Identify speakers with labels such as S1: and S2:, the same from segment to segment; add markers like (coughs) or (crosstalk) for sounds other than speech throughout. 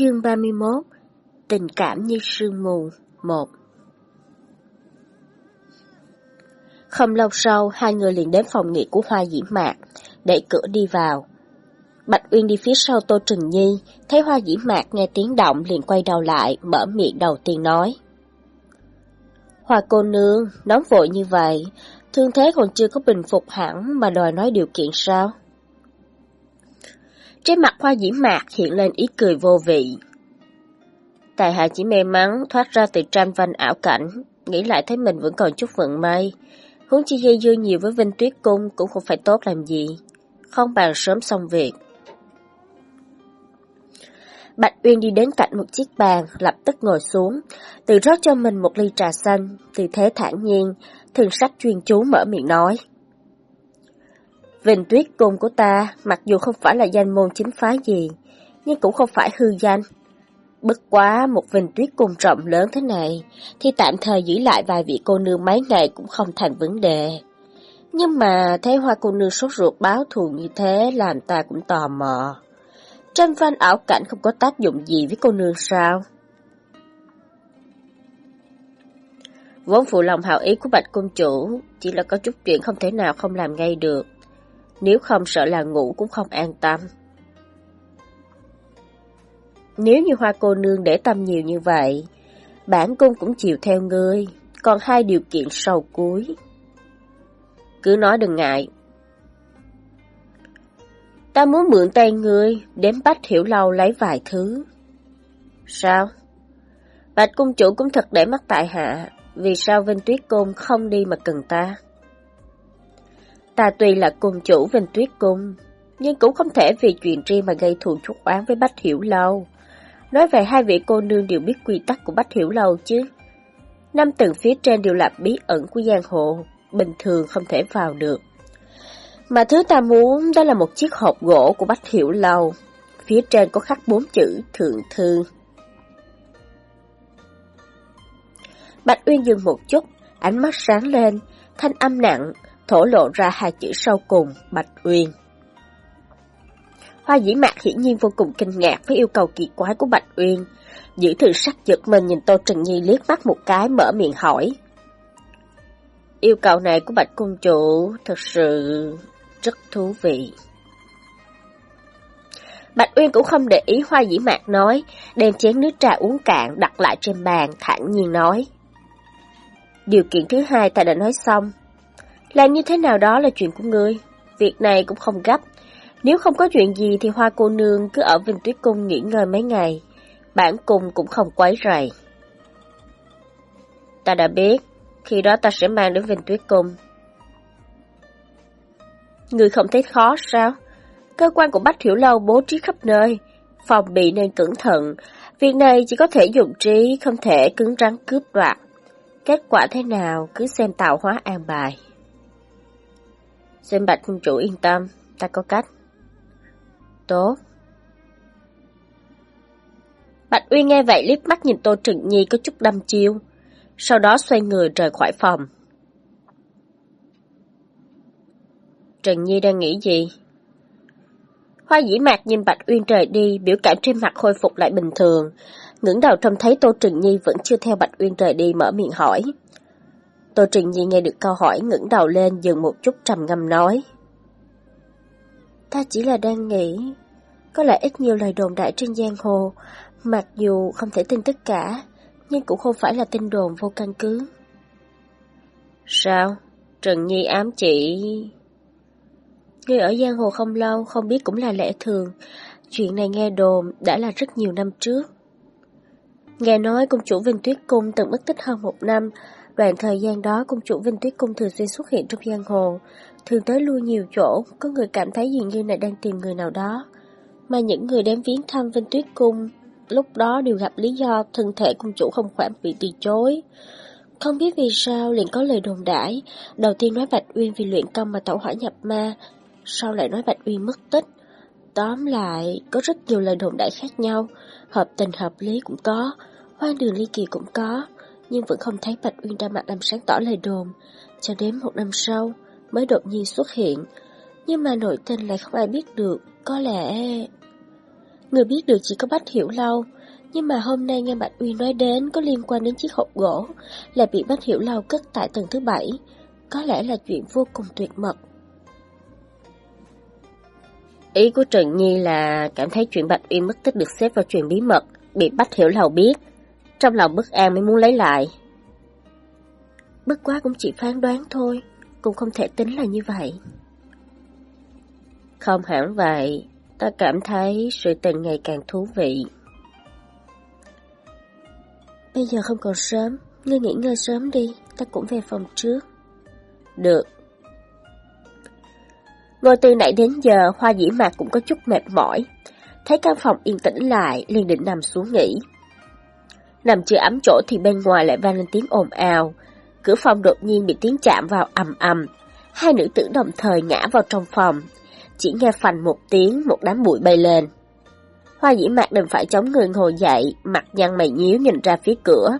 S1: Chương 31 Tình cảm như sương mù 1 Không lâu sau, hai người liền đến phòng nghỉ của Hoa Dĩ Mạc, đẩy cửa đi vào. Bạch Uyên đi phía sau Tô Trừng Nhi, thấy Hoa Dĩ Mạc nghe tiếng động liền quay đầu lại, mở miệng đầu tiên nói. Hoa cô nương, nóng vội như vậy, thương thế còn chưa có bình phục hẳn mà đòi nói điều kiện sao? Trên mặt Hoa Dĩ Mạc hiện lên ý cười vô vị. Tài hạ chỉ may mắn thoát ra từ tranh văn ảo cảnh, nghĩ lại thấy mình vẫn còn chút vận may. Huống chi dây dưa nhiều với Vinh Tuyết Cung cũng không phải tốt làm gì. Không bàn sớm xong việc. Bạch Uyên đi đến cạnh một chiếc bàn, lập tức ngồi xuống, tự rót cho mình một ly trà xanh, tư thế thản nhiên, thường sắc chuyên chú mở miệng nói. Vịnh tuyết cung của ta, mặc dù không phải là danh môn chính phái gì, nhưng cũng không phải hư danh. Bất quá một vịnh tuyết cung rộng lớn thế này, thì tạm thời giữ lại vài vị cô nương mấy ngày cũng không thành vấn đề. Nhưng mà thấy hoa cô nương sốt ruột báo thù như thế làm ta cũng tò mò. Tranh văn ảo cảnh không có tác dụng gì với cô nương sao? Vốn phụ lòng hào ý của bạch cung chủ, chỉ là có chút chuyện không thể nào không làm ngay được nếu không sợ là ngủ cũng không an tâm. Nếu như hoa cô nương để tâm nhiều như vậy, bản cung cũng chịu theo ngươi, còn hai điều kiện sau cuối. Cứ nói đừng ngại. Ta muốn mượn tay ngươi, đếm Bách Hiểu Lâu lấy vài thứ. Sao? Bạch cung chủ cũng thật để mắt tại hạ, vì sao Vinh Tuyết Cung không đi mà cần ta? Ta tuy là cung chủ Vinh Tuyết Cung, nhưng cũng không thể vì chuyện riêng mà gây thù chuốc oán với Bách Hiểu Lâu. Nói về hai vị cô nương đều biết quy tắc của Bách Hiểu Lâu chứ. Năm tầng phía trên đều là bí ẩn của giang hồ, bình thường không thể vào được. Mà thứ ta muốn đó là một chiếc hộp gỗ của Bách Hiểu Lâu. Phía trên có khắc bốn chữ Thượng Thư. Bạch Uyên dừng một chút, ánh mắt sáng lên, thanh âm nặng, thổ lộ ra hai chữ sau cùng, Bạch Uyên. Hoa dĩ mạc hiển nhiên vô cùng kinh ngạc với yêu cầu kỳ quái của Bạch Uyên. Giữ thử sắc giật mình nhìn Tô Trần Nhi liếc mắt một cái mở miệng hỏi. Yêu cầu này của Bạch Cung Chủ thật sự rất thú vị. Bạch Uyên cũng không để ý Hoa Dĩ Mạc nói, đem chén nước trà uống cạn đặt lại trên bàn, thản nhiên nói. Điều kiện thứ hai ta đã nói xong, làm như thế nào đó là chuyện của ngươi, việc này cũng không gấp. Nếu không có chuyện gì thì hoa cô nương cứ ở Vinh Tuyết Cung nghỉ ngơi mấy ngày, bản cung cũng không quấy rầy. Ta đã biết, khi đó ta sẽ mang đến Vinh Tuyết Cung. Người không thấy khó sao? Cơ quan của Bách Hiểu Lâu bố trí khắp nơi, phòng bị nên cẩn thận. Việc này chỉ có thể dùng trí, không thể cứng rắn cướp đoạt. Kết quả thế nào cứ xem tạo hóa an bài. Xin bạch cung chủ yên tâm, ta có cách. Tốt. Bạch Uy nghe vậy liếc mắt nhìn Tô Trừng Nhi có chút đâm chiêu, sau đó xoay người rời khỏi phòng. Trần Nhi đang nghĩ gì? Hoa dĩ mạc nhìn Bạch Uyên rời đi, biểu cảm trên mặt khôi phục lại bình thường. ngẩng đầu trông thấy Tô Trừng Nhi vẫn chưa theo Bạch Uyên rời đi mở miệng hỏi. Tô Trình Nhi nghe được câu hỏi ngẩng đầu lên dừng một chút trầm ngâm nói. Ta chỉ là đang nghĩ, có lẽ ít nhiều lời đồn đại trên giang hồ, mặc dù không thể tin tất cả, nhưng cũng không phải là tin đồn vô căn cứ. Sao? Trần Nhi ám chỉ... Người ở giang hồ không lâu, không biết cũng là lẽ thường. Chuyện này nghe đồn đã là rất nhiều năm trước. Nghe nói công chủ Vinh Tuyết Cung từng mất tích hơn một năm, Đoạn thời gian đó công chủ Vinh Tuyết Cung thường xuyên xuất hiện trong giang hồ, thường tới lui nhiều chỗ, có người cảm thấy dường như là đang tìm người nào đó. Mà những người đến viếng thăm Vinh Tuyết Cung lúc đó đều gặp lý do thân thể công chủ không khỏe bị từ chối. Không biết vì sao liền có lời đồn đãi, đầu tiên nói Bạch Uyên vì luyện công mà tẩu hỏa nhập ma, sau lại nói Bạch Uyên mất tích. Tóm lại, có rất nhiều lời đồn đại khác nhau, hợp tình hợp lý cũng có, hoang đường ly kỳ cũng có nhưng vẫn không thấy Bạch Uyên ra mặt làm sáng tỏ lời đồn, cho đến một năm sau mới đột nhiên xuất hiện. Nhưng mà nội tình lại không ai biết được, có lẽ... Người biết được chỉ có Bách Hiểu Lâu, nhưng mà hôm nay nghe Bạch Uy nói đến có liên quan đến chiếc hộp gỗ, là bị Bách Hiểu Lâu cất tại tầng thứ bảy, có lẽ là chuyện vô cùng tuyệt mật.
S2: Ý của Trần Nhi là cảm thấy chuyện Bạch Uy mất tích được xếp vào chuyện bí mật, bị Bách Hiểu Lầu biết. Trong lòng bất an mới muốn lấy lại.
S1: Bất quá cũng chỉ phán đoán thôi, cũng không thể tính là như vậy.
S2: Không hẳn vậy, ta cảm thấy sự tình ngày càng thú vị.
S1: Bây giờ không còn sớm, ngươi nghỉ ngơi sớm đi, ta cũng về phòng trước.
S2: Được. Ngồi từ nãy đến giờ, hoa dĩ mạc cũng có chút mệt mỏi. Thấy căn phòng yên tĩnh lại, liền định nằm xuống nghỉ. Nằm chưa ấm chỗ thì bên ngoài lại vang lên tiếng ồn ào. Cửa phòng đột nhiên bị tiếng chạm vào ầm ầm. Hai nữ tử đồng thời ngã vào trong phòng. Chỉ nghe phành một tiếng, một đám bụi bay lên. Hoa dĩ mạc đừng phải chống người ngồi dậy, mặt nhăn mày nhíu nhìn ra phía cửa.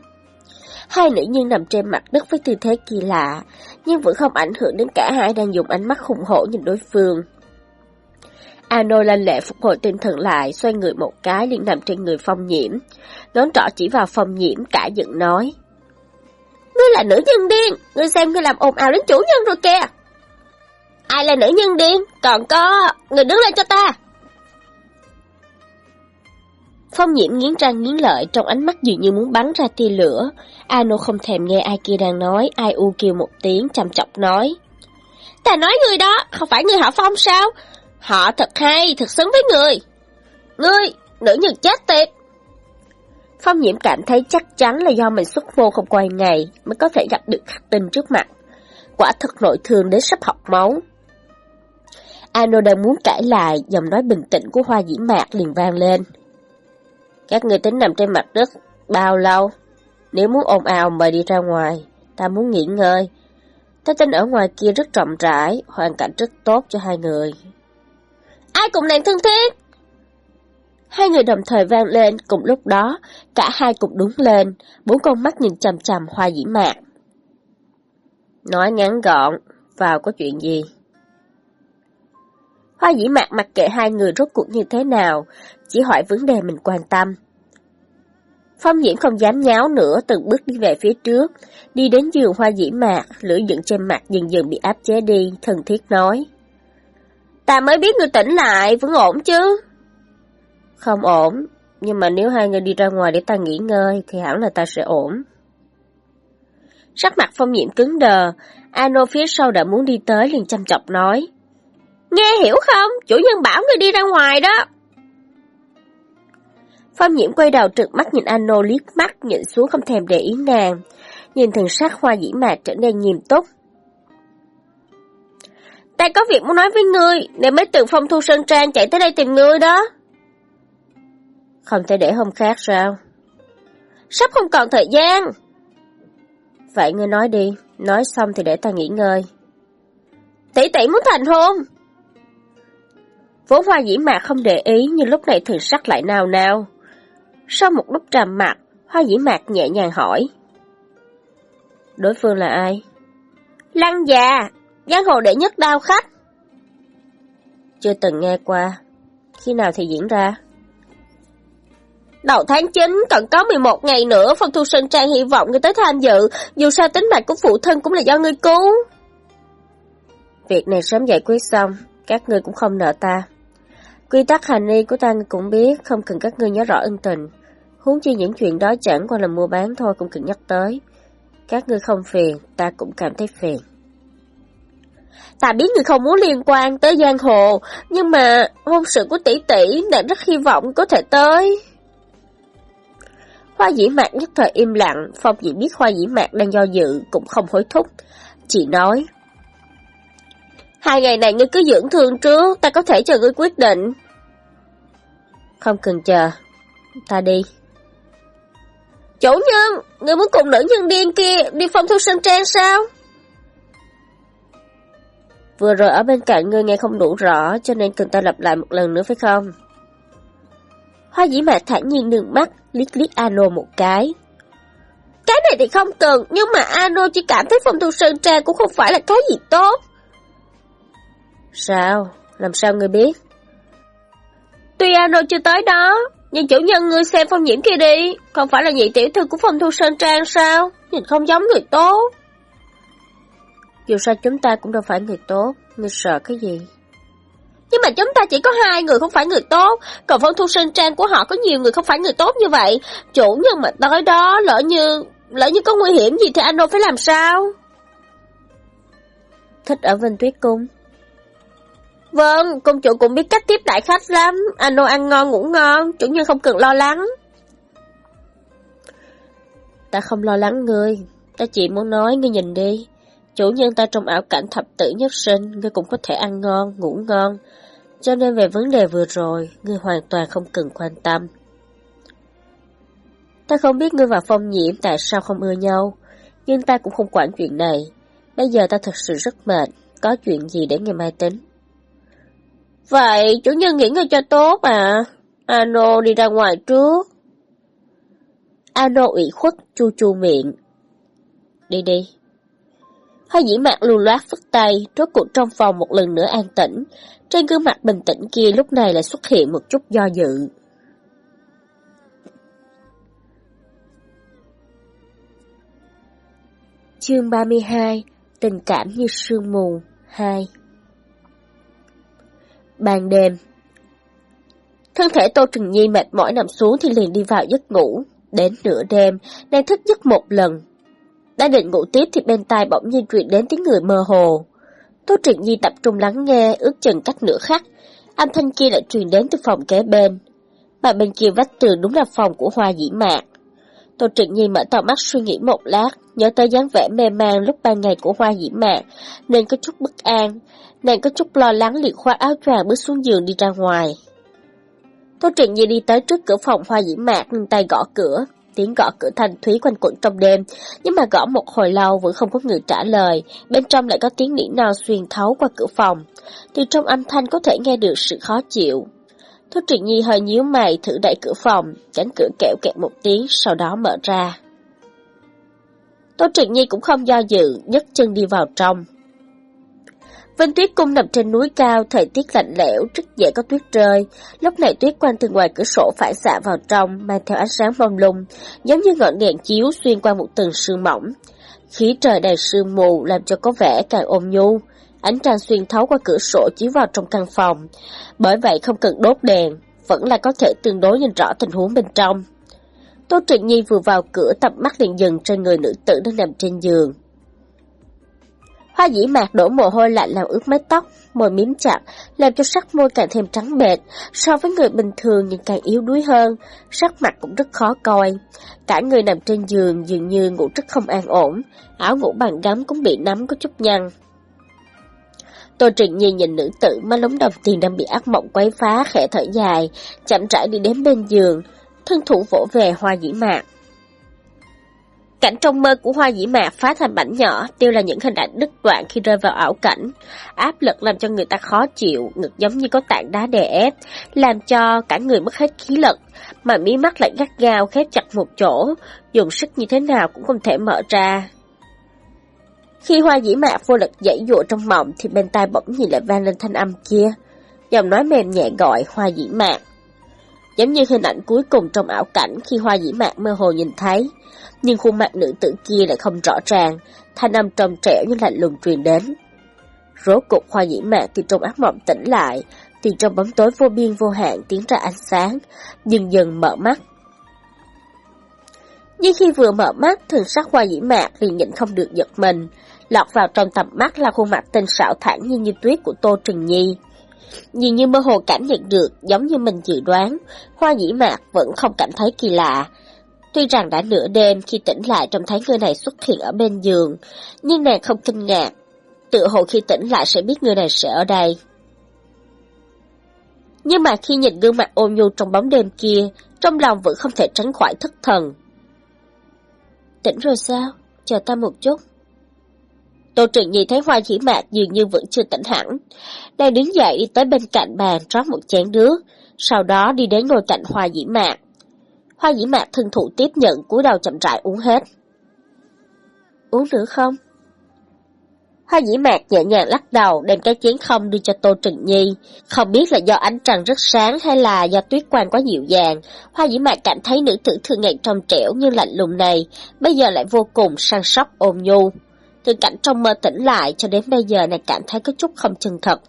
S2: Hai nữ nhân nằm trên mặt đất với tư thế kỳ lạ, nhưng vẫn không ảnh hưởng đến cả hai đang dùng ánh mắt khủng hổ nhìn đối phương. Ano lanh lệ phục hồi tinh thần lại, xoay người một cái liền nằm trên người phong nhiễm. Ngón trỏ chỉ vào phong nhiễm cả giận nói. Ngươi là nữ nhân điên, ngươi xem ngươi làm ồn ào đến chủ nhân rồi kìa. Ai là nữ nhân điên, còn có, người đứng lên cho ta. Phong nhiễm nghiến răng nghiến lợi trong ánh mắt dường như muốn bắn ra tia lửa. Ano không thèm nghe ai kia đang nói, ai u kêu một tiếng chăm chọc nói. Ta nói người đó, không phải người họ Phong sao? Họ thật hay, thật xứng với người. Ngươi, nữ nhân chết tiệt. Phong nhiễm cảm thấy chắc chắn là do mình xuất vô không quay ngày mới có thể gặp được khắc tinh trước mặt. Quả thật nội thương đến sắp học máu. Ano đang muốn cãi lại, giọng nói bình tĩnh của hoa dĩ mạc liền vang lên. Các người tính nằm trên mặt đất bao lâu? Nếu muốn ồn ào mời đi ra ngoài, ta muốn nghỉ ngơi. Ta tin ở ngoài kia rất rộng rãi, hoàn cảnh rất tốt cho hai người. Ai cùng nàng thân thiết? Hai người đồng thời vang lên, cùng lúc đó, cả hai cùng đúng lên, bốn con mắt nhìn chằm chằm hoa dĩ mạc. Nói ngắn gọn, vào có chuyện gì? Hoa dĩ mạc mặc kệ hai người rốt cuộc như thế nào, chỉ hỏi vấn đề mình quan tâm. Phong Diễm không dám nháo nữa, từng bước đi về phía trước, đi đến giường hoa dĩ mạc, lửa giận trên mặt dần dần bị áp chế đi, thần thiết nói. Ta mới biết người tỉnh lại, vẫn ổn chứ? Không ổn, nhưng mà nếu hai người đi ra ngoài để ta nghỉ ngơi, thì hẳn là ta sẽ ổn. Sắc mặt phong nhiễm cứng đờ, Ano phía sau đã muốn đi tới liền chăm chọc nói. Nghe hiểu không? Chủ nhân bảo người đi ra ngoài đó. Phong nhiễm quay đầu trực mắt nhìn Ano liếc mắt, nhìn xuống không thèm để ý nàng. Nhìn thần sắc hoa dĩ mạc trở nên nghiêm túc. Ta có việc muốn nói với ngươi, nên mới từ phong thu sơn trang chạy tới đây tìm ngươi đó. Không thể để hôm khác sao? Sắp không còn thời gian. Vậy ngươi nói đi, nói xong thì để ta nghỉ ngơi. Tỷ tỷ muốn thành hôn. Vốn hoa dĩ mạc không để ý nhưng lúc này thường sắc lại nào nào. Sau một lúc trầm mặt, hoa dĩ mạc nhẹ nhàng hỏi. Đối phương là ai? Lăng già, giang hồ đệ nhất đao khách. Chưa từng nghe qua. Khi nào thì diễn ra? Đầu tháng 9, còn có 11 ngày nữa, Phong Thu Sơn Trang hy vọng ngươi tới tham dự, dù sao tính mạng của phụ thân cũng là do ngươi cứu. Việc này sớm giải quyết xong, các ngươi cũng không nợ ta. Quy tắc hành y của ta cũng biết, không cần các ngươi nhớ rõ ân tình. Huống chi những chuyện đó chẳng qua là mua bán thôi cũng cần nhắc tới. Các ngươi không phiền, ta cũng cảm thấy phiền. Ta biết người không muốn liên quan tới giang hồ, nhưng mà hôn sự của tỷ tỷ nàng rất hy vọng có thể tới. Hoa dĩ mạc nhất thời im lặng, Phong dĩ biết hoa dĩ mạc đang do dự, cũng không hối thúc. Chị nói, Hai ngày này ngươi cứ dưỡng thương trước, ta có thể chờ ngươi quyết định. Không cần chờ, ta đi. Chủ nhân, ngươi muốn cùng nữ nhân điên kia đi phong thu sân trang sao? Vừa rồi ở bên cạnh ngươi nghe không đủ rõ, cho nên cần ta lặp lại một lần nữa phải không? Hoa dĩ mạc thản nhiên nương mắt, liếc liếc Ano một cái. Cái này thì không cần, nhưng mà Ano chỉ cảm thấy phong thu sơn trang cũng không phải là cái gì tốt. Sao? Làm sao ngươi biết?
S1: Tuy Ano chưa tới đó, nhưng chủ nhân ngươi xem phong nhiễm kia đi, không phải là nhị tiểu thư của phong thu sơn trang sao? Nhìn không giống người tốt. Dù sao chúng ta cũng đâu phải người tốt, người sợ cái gì?
S2: Nhưng mà chúng ta chỉ có hai người không phải người tốt, còn phong thu sơn trang của họ có nhiều người không phải người tốt như vậy. Chủ nhân mà tới đó, lỡ như, lỡ như có nguy hiểm gì thì Ano phải làm sao?
S1: Thích ở Vinh Tuyết Cung.
S2: Vâng, công chủ cũng biết cách tiếp đại khách lắm. Ano ăn ngon ngủ ngon, chủ nhân không cần lo lắng.
S1: Ta không lo lắng ngươi, ta chỉ muốn nói ngươi nhìn đi. Chủ nhân ta trong ảo cảnh thập tử nhất sinh, ngươi cũng có thể ăn ngon, ngủ ngon. Cho nên về vấn đề vừa rồi, ngươi hoàn toàn không cần quan tâm. Ta không biết ngươi và phong nhiễm tại sao không ưa nhau, nhưng ta cũng không quản chuyện này. Bây giờ ta thật sự rất mệt, có chuyện gì để ngày mai tính.
S2: Vậy chủ nhân nghỉ ngơi cho tốt à? Ano đi ra ngoài trước.
S1: Ano ủy khuất chu chu miệng. Đi đi.
S2: Hoa dĩ mạc lù loát phất tay, rốt cuộc trong phòng một lần nữa an tĩnh. Trên gương mặt bình tĩnh kia lúc này lại xuất hiện một chút do dự.
S1: Chương 32 Tình cảm như sương mù 2 Ban đêm Thân thể Tô Trừng Nhi mệt mỏi nằm xuống thì liền đi vào giấc ngủ. Đến nửa đêm, nàng thức giấc một lần. Đã định ngủ tiếp thì bên tai bỗng nhiên truyền đến tiếng người mơ hồ. Tô Trừng Nhi tập trung lắng nghe, ước chừng cách nửa khắc. Âm thanh kia lại truyền đến từ phòng kế bên. Mà bên kia vách tường đúng là phòng của Hoa Dĩ Mạc. Tô Trịnh Nhi mở to mắt suy nghĩ một lát, nhớ tới dáng vẻ mê man lúc ban ngày của Hoa Dĩ Mạc, nên có chút bất an. Nàng có chút lo lắng liền khoác áo choàng bước xuống giường đi ra ngoài. Tô Trịnh Nhi đi tới trước cửa phòng Hoa Dĩ Mạc, nâng tay gõ cửa. Tiếng gõ cửa thanh thúy quanh quẩn trong đêm, nhưng mà gõ một hồi lâu vẫn không có người trả lời, bên trong lại có tiếng nỉ non xuyên thấu qua cửa phòng. Từ trong âm thanh có thể nghe được sự khó chịu. Thu Trịnh Nhi hơi nhíu mày thử đẩy cửa phòng, cánh cửa kẹo kẹt một tiếng, sau đó mở ra. Tô Trịnh Nhi cũng không do dự, nhấc chân đi vào trong. Vinh Tuyết Cung nằm trên núi cao, thời tiết lạnh lẽo, rất dễ có tuyết rơi. Lúc này tuyết quanh từ ngoài cửa sổ phải xạ vào trong, mang theo ánh sáng mông lung, giống như ngọn đèn chiếu xuyên qua một tầng sương mỏng. Khí trời đầy sương mù làm cho có vẻ càng ôm nhu. Ánh trăng xuyên thấu qua cửa sổ chiếu vào trong căn phòng. Bởi vậy không cần đốt đèn, vẫn là có thể tương đối nhìn rõ tình huống bên trong. Tô Trịnh Nhi vừa vào cửa tập mắt liền dừng trên người nữ tử đang nằm trên giường. Hoa dĩ mạc đổ mồ hôi lạnh làm ướt mái tóc, môi miếm chặt, làm cho sắc môi càng thêm trắng bệch, so với người bình thường nhưng càng yếu đuối hơn, sắc mặt cũng rất khó coi. Cả người nằm trên giường dường như ngủ rất không an ổn, áo ngủ bằng gấm cũng bị nắm có chút nhăn. Tô Trịnh Nhi nhìn nữ tử mà lúng đồng tiền đang bị ác mộng quấy phá khẽ thở dài, chậm rãi đi đến bên giường, thân thủ vỗ về hoa dĩ mạc. Cảnh trong mơ của hoa dĩ mạc phá thành mảnh nhỏ, tiêu là những hình ảnh đứt đoạn khi rơi vào ảo cảnh. Áp lực làm cho người ta khó chịu, ngực giống như có tảng đá đè ép, làm cho cả người mất hết khí lực, mà mí mắt lại gắt gao khép chặt một chỗ, dùng sức như thế nào cũng không thể mở ra. Khi hoa dĩ mạc vô lực dãy dụa trong mộng thì bên tai bỗng nhiên lại vang lên thanh âm kia. Giọng nói mềm nhẹ gọi hoa dĩ mạc. Giống như hình ảnh cuối cùng trong ảo cảnh khi hoa dĩ mạc mơ hồ nhìn thấy. Nhưng khuôn mặt nữ tử kia lại không rõ ràng, thanh âm trong trẻo như lạnh lùng truyền đến. Rốt cục hoa dĩ mạc từ trong ác mộng tỉnh lại, thì trong bóng tối vô biên vô hạn tiến ra ánh sáng, dần dần mở mắt. Nhưng khi vừa mở mắt, thường sắc hoa dĩ mạc liền nhịn không được giật mình, lọt vào trong tầm mắt là khuôn mặt tinh xảo thẳng như như tuyết của Tô Trừng Nhi. Dường như mơ hồ cảm nhận được, giống như mình dự đoán, hoa dĩ mạc vẫn không cảm thấy kỳ lạ. Tuy rằng đã nửa đêm khi tỉnh lại trông thấy người này xuất hiện ở bên giường, nhưng nàng không kinh ngạc. Tự hồ khi tỉnh lại sẽ biết người này sẽ ở đây. Nhưng mà khi nhìn gương mặt ôn nhu trong bóng đêm kia, trong lòng vẫn không thể tránh khỏi thất thần. Tỉnh rồi sao? Chờ ta một chút. Tô Trừng nhìn thấy hoa dĩ mạc dường như vẫn chưa tỉnh hẳn. Đang đứng dậy đi tới bên cạnh bàn rót một chén nước, sau đó đi đến ngồi cạnh hoa dĩ mạc. Hoa dĩ mạc thân thụ tiếp nhận cúi đầu chậm rãi uống hết. Uống nữa không?
S2: Hoa dĩ mạc nhẹ nhàng lắc đầu đem cái chén không đưa cho Tô Trừng Nhi. Không biết là do ánh trăng rất sáng hay là do tuyết quang quá dịu dàng. Hoa dĩ mạc cảm thấy nữ tử thường ngày trong trẻo nhưng lạnh lùng này, bây giờ lại vô cùng săn sóc ôm nhu. Từ cảnh trong mơ tỉnh lại cho đến bây giờ này cảm thấy có chút không chân thật.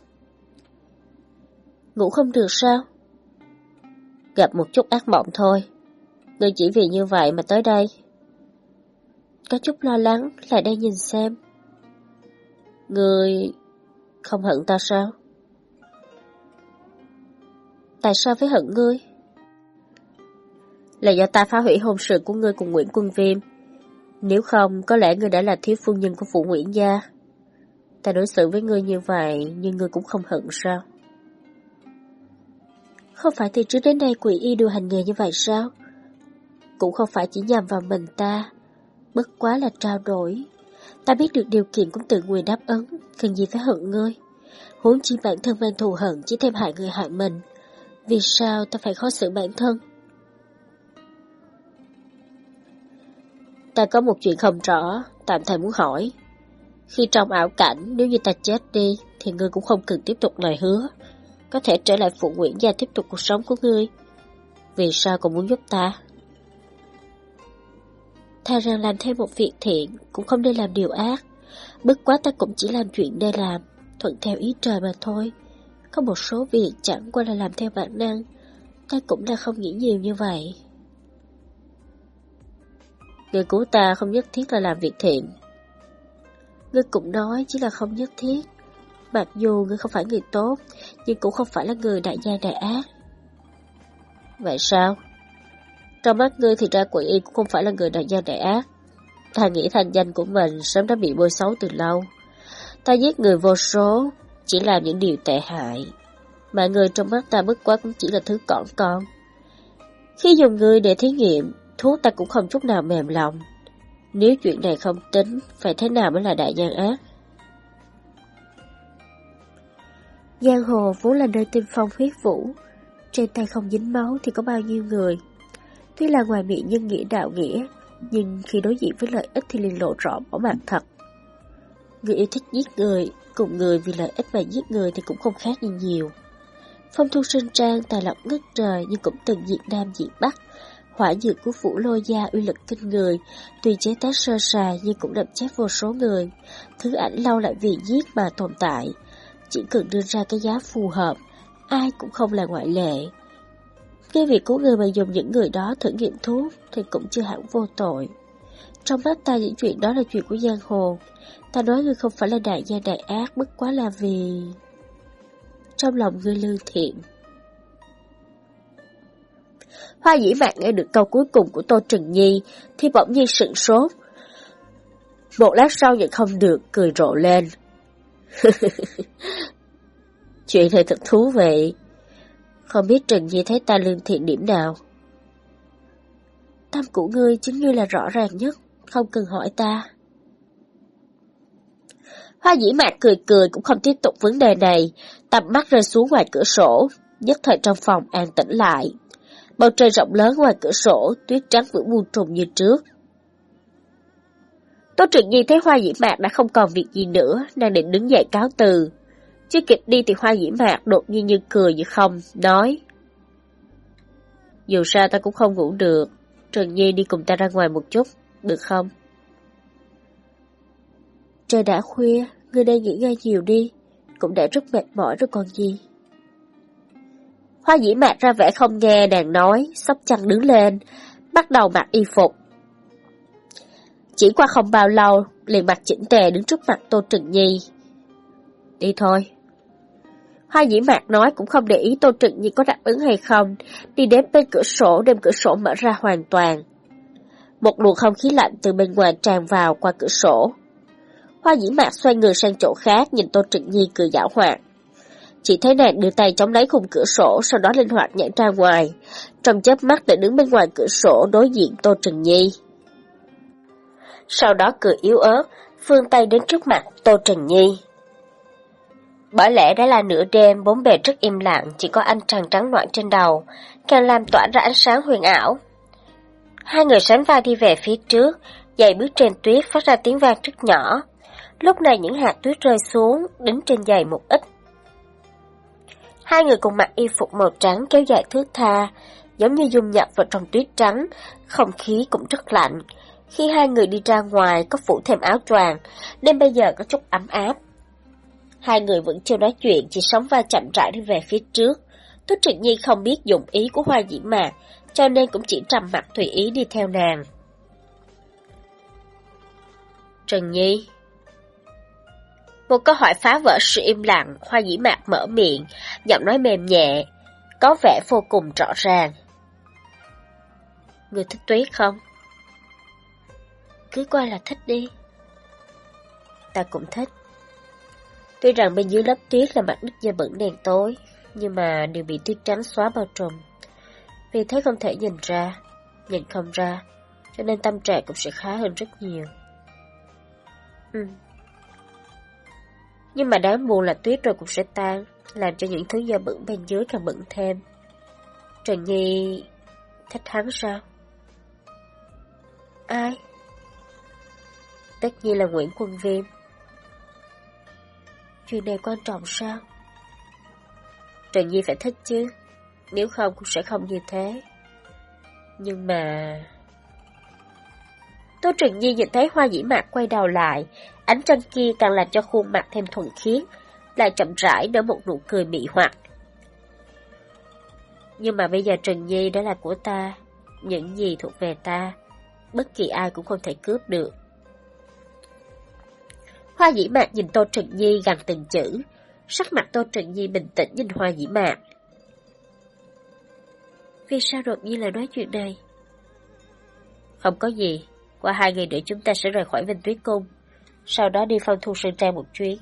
S1: Ngủ không được sao? Gặp một chút ác mộng thôi. Ngươi chỉ vì như vậy mà tới đây. Có chút lo lắng, lại đây nhìn xem. Ngươi không hận ta sao? Tại sao phải hận ngươi? Là do ta phá hủy hôn sự của ngươi cùng Nguyễn Quân Viêm. Nếu không, có lẽ ngươi đã là thiếu phu nhân của phụ Nguyễn gia. Ta đối xử với ngươi như vậy, nhưng ngươi cũng không hận sao? Không phải từ trước đến nay quỷ y đều hành nghề như vậy sao? Cũng không phải chỉ nhằm vào mình ta, bất quá là trao đổi. Ta biết được điều kiện cũng tự nguyện đáp ứng, cần gì phải hận ngươi. Huống chi bản thân mang thù hận chỉ thêm hại người hại mình. Vì sao ta phải khó xử bản thân? Ta có một chuyện không rõ, tạm thời muốn hỏi. Khi trong ảo cảnh, nếu như ta chết đi, thì ngươi cũng không cần tiếp tục lời hứa. Có thể trở lại phụ nguyễn gia tiếp tục cuộc sống của ngươi. Vì sao còn muốn giúp ta? Thà rằng làm thêm một việc thiện, cũng không nên làm điều ác. Bất quá ta cũng chỉ làm chuyện để làm, thuận theo ý trời mà thôi. Có một số việc chẳng qua là làm theo bản năng, ta cũng đã không nghĩ nhiều như vậy. Người của ta không nhất thiết là làm việc thiện. Ngươi cũng nói chỉ là không nhất thiết. Mặc dù ngươi không phải người tốt, nhưng cũng không phải là người đại gia đại ác. Vậy sao? Trong mắt ngươi thì ra quỷ y cũng không phải là người đại gia đại ác. Ta nghĩ thành danh của mình sớm đã bị bôi xấu từ lâu. Ta giết người vô số, chỉ làm những điều tệ hại. Mà người trong mắt ta bất quá cũng chỉ là thứ cỏn con. Khi dùng người để thí nghiệm, thuốc ta cũng không chút nào mềm lòng. Nếu chuyện này không tính, phải thế nào mới là đại gian ác? Giang hồ vốn là nơi tinh phong huyết vũ, trên tay không dính máu thì có bao nhiêu người. Tuy là ngoài miệng nhân nghĩa đạo nghĩa, nhưng khi đối diện với lợi ích thì liền lộ rõ bỏ mặt thật. Người yêu thích giết người, cùng người vì lợi ích mà giết người thì cũng không khác gì nhiều. Phong thu sinh trang tài lộc ngất trời nhưng cũng từng diệt Nam diệt Bắc. Hỏa dược của phủ lôi gia uy lực kinh người, tuy chế tác sơ sài nhưng cũng đập chết vô số người. Thứ ảnh lâu lại vì giết mà tồn tại. Chỉ cần đưa ra cái giá phù hợp, ai cũng không là ngoại lệ. Cái việc của người mà dùng những người đó thử nghiệm thuốc thì cũng chưa hẳn vô tội. Trong mắt ta những chuyện đó là chuyện của giang hồ. Ta nói ngươi không phải là đại gia đại ác, bất quá là vì... Trong lòng ngươi lương thiện. Hoa dĩ vạn nghe được câu cuối cùng của Tô Trừng Nhi thì bỗng nhiên sững sốt. Một lát sau nhận không được, cười rộ lên. (laughs) Chuyện này thật thú vị. Không biết Trần Nhi thấy ta lương thiện điểm nào. Tâm của ngươi chính như là rõ ràng nhất, không cần hỏi ta. Hoa dĩ mạc cười cười cũng không tiếp tục vấn đề này, tầm mắt rơi xuống ngoài cửa sổ, nhất thời trong phòng an tĩnh lại. Bầu trời rộng lớn ngoài cửa sổ, tuyết trắng vẫn buông trùng như trước. Tô Trịnh Nhi thấy Hoa Dĩ Mạc đã không còn việc gì nữa, nàng định đứng dậy cáo từ. Chưa kịp đi thì Hoa Dĩ Mạc đột nhiên như cười như không, nói. Dù sao ta cũng không ngủ được, Trần Nhi đi cùng ta ra ngoài một chút, được không? Trời đã khuya, người đây nghỉ ngơi nhiều đi, cũng đã rất mệt mỏi rồi còn gì. Hoa dĩ mạc ra vẻ không nghe nàng nói, sóc chăn đứng lên, bắt đầu mặc y phục. Chỉ qua không bao lâu, liền mặc chỉnh tề đứng trước mặt Tô Trừng Nhi. Đi thôi. Hoa dĩ mạc nói cũng không để ý Tô Trừng Nhi có đáp ứng hay không, đi đến bên cửa sổ đem cửa sổ mở ra hoàn toàn. Một luồng không khí lạnh từ bên ngoài tràn vào qua cửa sổ. Hoa dĩ mạc xoay người sang chỗ khác nhìn Tô Trừng Nhi cười giảo hoạt. Chỉ thấy nàng đưa tay chống lấy khung cửa sổ, sau đó linh hoạt nhảy ra ngoài. Trong chớp mắt đã đứng bên ngoài cửa sổ đối diện Tô Trừng Nhi. Sau đó cười yếu ớt, phương tay đến trước mặt Tô Trừng Nhi. Bởi lẽ đã là nửa đêm, bốn bề rất im lặng, chỉ có anh trăng trắng loạn trên đầu, càng làm tỏa ra ánh sáng huyền ảo. Hai người sánh vai đi về phía trước, giày bước trên tuyết phát ra tiếng vang rất nhỏ. Lúc này những hạt tuyết rơi xuống, đính trên giày một ít. Hai người cùng mặc y phục màu trắng kéo dài thước tha, giống như dung nhập vào trong tuyết trắng, không khí cũng rất lạnh. Khi hai người đi ra ngoài có phủ thêm áo choàng, nên bây giờ có chút ấm áp. Hai người vẫn chưa nói chuyện, chỉ sống va chậm rãi đi về phía trước. Tốt Trịnh Nhi không biết dụng ý của Hoa Dĩ Mạc, cho nên cũng chỉ trầm mặt tùy ý đi theo nàng. Trần Nhi một câu hỏi phá vỡ sự im lặng, Hoa Dĩ Mạc mở miệng, giọng nói mềm nhẹ, có vẻ vô cùng rõ ràng. Người thích tuyết không? Cứ coi là thích đi. Ta cũng thích. Tuy rằng bên dưới lớp tuyết là mặt đất da bẩn đèn tối, nhưng mà đều bị tuyết trắng xóa bao trùm. Vì thế không thể nhìn ra, nhìn không ra, cho nên tâm trạng cũng sẽ khá hơn rất nhiều. Ừ. Nhưng mà đáng buồn là tuyết rồi cũng sẽ tan, làm cho những thứ da bẩn bên dưới càng bẩn thêm. Trần Nhi thích hắn sao? Ai? Tất nhiên là Nguyễn Quân Viêm. Chuyện này quan trọng sao? Trần Nhi phải thích chứ, nếu không cũng sẽ không như thế. Nhưng mà... Tô Trần Nhi nhìn thấy hoa dĩ mạc quay đầu lại, ánh trăng kia càng làm cho khuôn mặt thêm thuần khiết, lại chậm rãi nở một nụ cười mị hoặc. Nhưng mà bây giờ Trần Nhi đã là của ta, những gì thuộc về ta, bất kỳ ai cũng không thể cướp được. Hoa dĩ mạc nhìn Tô Trần Nhi gần từng chữ, sắc mặt Tô Trần Nhi bình tĩnh nhìn Hoa dĩ mạc. Vì sao đột nhiên lại nói chuyện này? Không có gì, qua hai ngày nữa chúng ta sẽ rời khỏi Vinh Tuyết Cung, sau đó đi phong thu sơn trang một chuyến.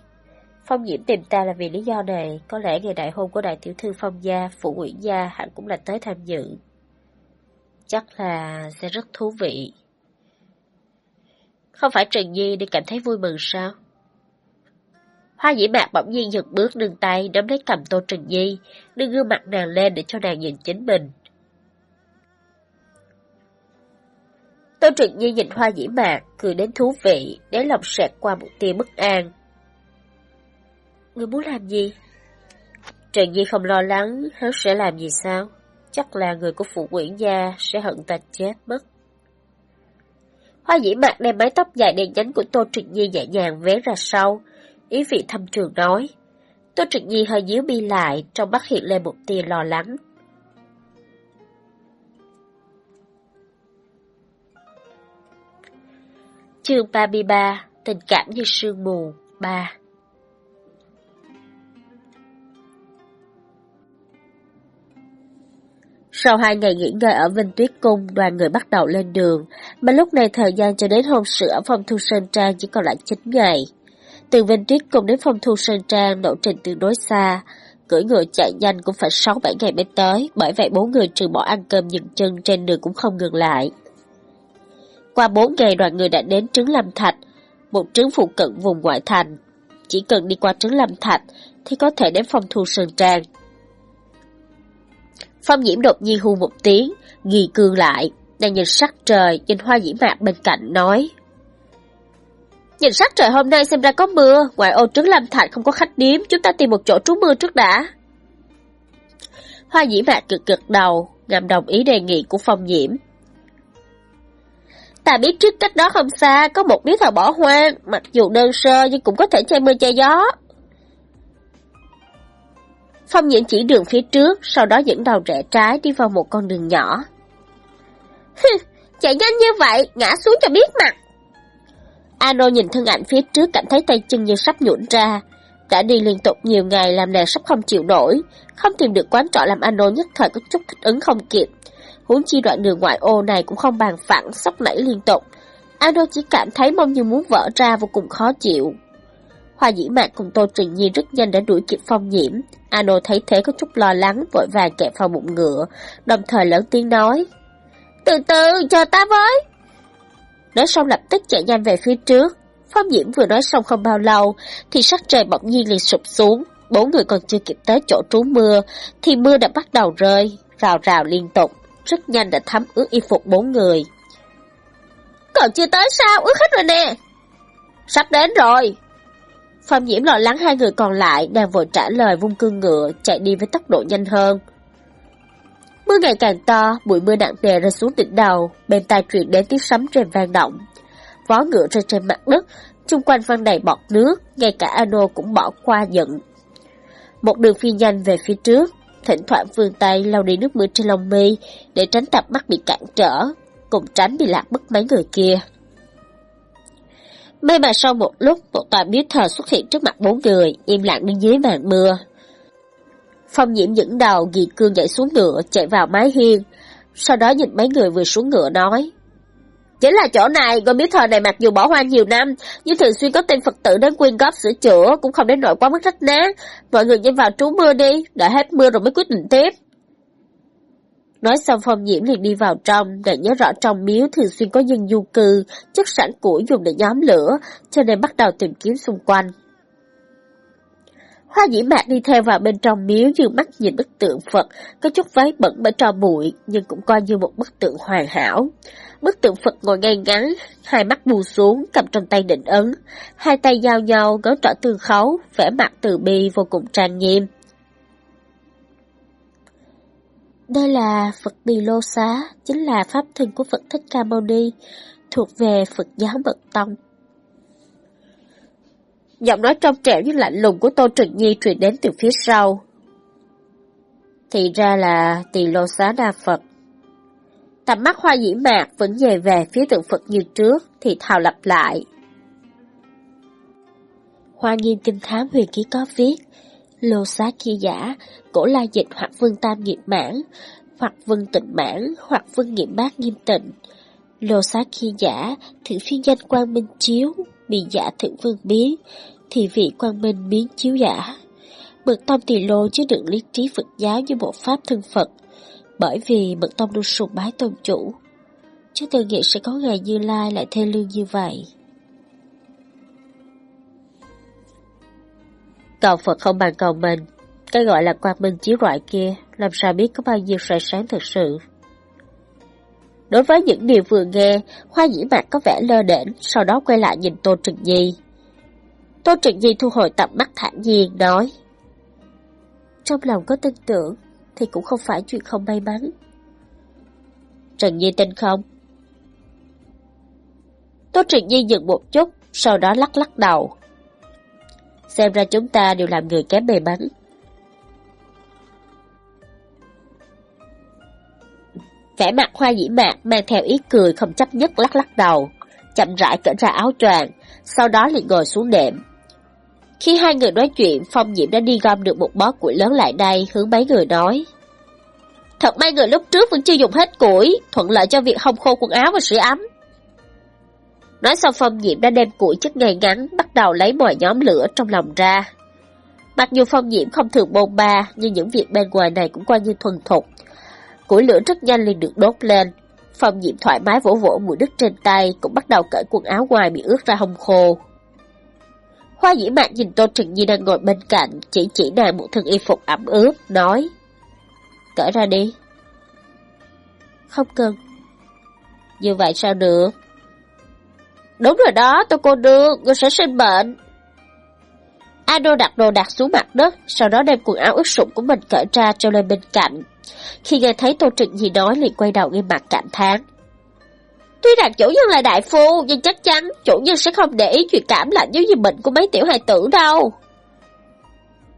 S1: Phong Diễm tìm ta là vì lý do này, có lẽ ngày đại hôn của đại tiểu thư Phong Gia, Phụ Nguyễn Gia hẳn cũng là tới tham dự. Chắc là sẽ rất thú vị. Không phải Trần Nhi đi cảm thấy vui mừng sao? Hoa dĩ mạc bỗng nhiên giật bước đường tay nắm lấy cầm tô Trần Nhi, đưa gương mặt nàng lên để cho nàng nhìn chính mình. Tô Trần Nhi nhìn hoa dĩ mạc, cười đến thú vị, để lòng sẹt qua một tia bất an. Người muốn làm gì? Trần Nhi không lo lắng, hắn sẽ làm gì sao? Chắc là người của phụ quyển gia sẽ hận ta chết mất. Hoa dĩ mạc đem mái tóc dài đen nhánh của Tô Trịnh Nhi nhẹ nhàng vé ra sau, ý vị thâm trường nói. Tô Trịnh Nhi hơi díu bi lại, trong mắt hiện lên một tia lo lắng. Chương 33 Tình cảm như sương mù 3 Sau hai ngày nghỉ ngơi ở Vinh Tuyết Cung, đoàn người bắt đầu lên đường, mà lúc này thời gian cho đến hôn sự ở phòng thu Sơn Trang chỉ còn lại 9 ngày. Từ Vinh Tuyết Cung đến phòng thu Sơn Trang lộ trình tương đối xa, cưỡi ngựa chạy nhanh cũng phải 6-7 ngày mới tới, bởi vậy bốn người trừ bỏ ăn cơm dừng chân trên đường cũng không ngừng lại. Qua 4 ngày đoàn người đã đến Trứng Lâm Thạch, một trứng phụ cận vùng ngoại thành. Chỉ cần đi qua Trứng Lâm Thạch thì có thể đến phòng thu Sơn Trang. Phong Diễm đột nhiên hu một tiếng, ghi cương lại, đang nhìn sắc trời, nhìn hoa dĩ mạc bên cạnh nói. Nhìn sắc trời hôm nay xem ra có mưa, ngoài ô trứng lâm thạch không có khách điếm, chúng ta tìm một chỗ trú mưa trước đã. Hoa dĩ mạc cực cực đầu, ngầm đồng ý đề nghị của Phong Diễm. Ta biết trước cách đó không xa, có một miếu thờ bỏ hoang, mặc dù đơn sơ nhưng cũng có thể che mưa che gió. Phong Nhiễm chỉ đường phía trước, sau đó dẫn đầu rẽ trái đi vào một con đường nhỏ. (laughs) chạy nhanh như vậy, ngã xuống cho biết mặt. Ano nhìn thân ảnh phía trước cảm thấy tay chân như sắp nhũn ra. Đã đi liên tục nhiều ngày làm nàng sắp không chịu nổi, không tìm được quán trọ làm Ano nhất thời có chút thích ứng không kịp. Huống chi đoạn đường ngoại ô này cũng không bằng phẳng, sóc nảy liên tục. Ano chỉ cảm thấy mong như muốn vỡ ra vô cùng khó chịu. Hoa dĩ mạc cùng Tô Trình Nhi rất nhanh đã đuổi kịp phong nhiễm. Ano thấy thế có chút lo lắng, vội vàng kẹp vào bụng ngựa, đồng thời lớn tiếng nói. Từ từ, chờ ta với. Nói xong lập tức chạy nhanh về phía trước. Phong nhiễm vừa nói xong không bao lâu, thì sắc trời bỗng nhiên liền sụp xuống. Bốn người còn chưa kịp tới chỗ trú mưa, thì mưa đã bắt đầu rơi, rào rào liên tục, rất nhanh đã thấm ướt y phục bốn người. Còn chưa tới sao, ướt hết rồi nè. Sắp đến rồi,
S2: Phạm nhiễm lo lắng hai người còn lại, đang vội trả lời vung cương ngựa, chạy đi với tốc độ nhanh hơn. Mưa ngày càng to, bụi mưa nặng nề rơi xuống đỉnh đầu, bên tai truyền đến tiếng sấm rền vang động. Vó ngựa rơi trên mặt đất, chung quanh văng đầy bọt nước, ngay cả Ano cũng bỏ qua giận. Một đường phi nhanh về phía trước, thỉnh thoảng vươn tay lau đi nước mưa trên lông mi để tránh tập mắt bị cản trở, cùng tránh bị lạc mất mấy người kia. May mà sau một lúc, một tòa miếu thờ xuất hiện trước mặt bốn người, im lặng bên dưới màn mưa. Phong nhiễm dẫn đầu ghi cương nhảy xuống ngựa, chạy vào mái hiên. Sau đó nhìn mấy người vừa xuống ngựa nói. Chính là chỗ này, ngôi miếu thờ này mặc dù bỏ hoang nhiều năm, nhưng thường xuyên có tên Phật tử đến quyên góp sửa chữa, cũng không đến nỗi quá mức rách nát. Mọi người nhanh vào trú mưa đi, đợi hết mưa rồi mới quyết định tiếp. Nói xong phong nhiễm liền đi vào trong, để nhớ rõ trong miếu thường xuyên có dân du cư, chất sẵn củi dùng để nhóm lửa, cho nên bắt đầu tìm kiếm xung quanh. Hoa dĩ mạc đi theo vào bên trong miếu như mắt nhìn bức tượng Phật, có chút váy bẩn bởi trò bụi, nhưng cũng coi như một bức tượng hoàn hảo. Bức tượng Phật ngồi ngay ngắn, hai mắt buồn xuống, cầm trong tay định ấn, hai tay giao nhau, ngón trỏ tương khấu, vẻ mặt từ bi vô cùng trang nghiêm. Đây là Phật Bì Lô Xá, chính là pháp thân của Phật Thích Ca Mâu Ni, thuộc về Phật giáo Mật Tông. Giọng nói trong trẻo như lạnh lùng của Tô Trừng Nhi truyền đến từ phía sau. Thì ra là Tỳ Lô Xá Đa Phật. Tầm mắt hoa dĩ mạc vẫn về về phía tượng Phật như trước, thì thào lặp lại. Hoa nghiêm kinh thám huyền ký có viết, lô xá kia giả, cổ la dịch hoặc vương tam nghiệp mãn, hoặc vương tịnh mãn, hoặc vương nghiệm bát nghiêm tịnh. Lô xá kia giả, thử phiên danh quang minh chiếu, bị giả thượng vương biến, thì vị quang minh biến chiếu giả. Bực tâm tỳ lô chứa đựng lý trí Phật giáo như một pháp thân Phật, bởi vì bậc tông luôn sùng bái tôn chủ. Chứ từng nghĩ sẽ có ngày Như Lai lại thê lương như vậy. Cầu Phật không bằng cầu mình, cái gọi là quang minh chiếu rọi kia, làm sao biết có bao nhiêu soi sáng thực sự. Đối với những điều vừa nghe, Hoa Dĩ Mạc có vẻ lơ đễnh, sau đó quay lại nhìn Tô Trừng Nhi. Tô Trừng Nhi thu hồi tập mắt thản nhiên, nói Trong lòng có tin tưởng, thì cũng không phải chuyện không may mắn. Trần Nhi tin không? Tô Trần Nhi dừng một chút, sau đó lắc lắc đầu. Xem ra chúng ta đều làm người kém may mắn. Vẻ mặt hoa dĩ mạc mang theo ý cười không chấp nhất lắc lắc đầu, chậm rãi cởi ra áo choàng, sau đó liền ngồi xuống đệm. Khi hai người nói chuyện, Phong Diệm đã đi gom được một bó củi lớn lại đây, hướng mấy người nói. Thật may người lúc trước vẫn chưa dùng hết củi, thuận lợi cho việc hong khô quần áo và sưởi ấm. Nói xong Phong Diệm đã đem củi chất ngày ngắn, bắt đầu lấy mọi nhóm lửa trong lòng ra. Mặc dù Phong Diệm không thường bôn ba, nhưng những việc bên ngoài này cũng coi như thuần thục, Củi lửa rất nhanh liền được đốt lên. Phong Diệm thoải mái vỗ vỗ mùi đứt trên tay, cũng bắt đầu cởi quần áo ngoài bị ướt ra hong khô. Hoa dĩ mạn nhìn tôn Trừng Nhi đang ngồi bên cạnh, chỉ chỉ nàng một thân y phục ẩm ướt, nói. Cởi ra đi. Không cần. Như vậy sao được? Đúng rồi đó, tôi cô đưa, người sẽ sinh bệnh. Ado đặt đồ đặt xuống mặt đất, sau đó đem quần áo ướt sũng của mình cởi ra treo lên bên cạnh. Khi nghe thấy Tô Trịnh gì nói liền quay đầu nghiêm mặt cảm thán. Tuy rằng chủ nhân là đại phu, nhưng chắc chắn chủ nhân sẽ không để ý chuyện cảm lạnh giống như bệnh của mấy tiểu hài tử đâu.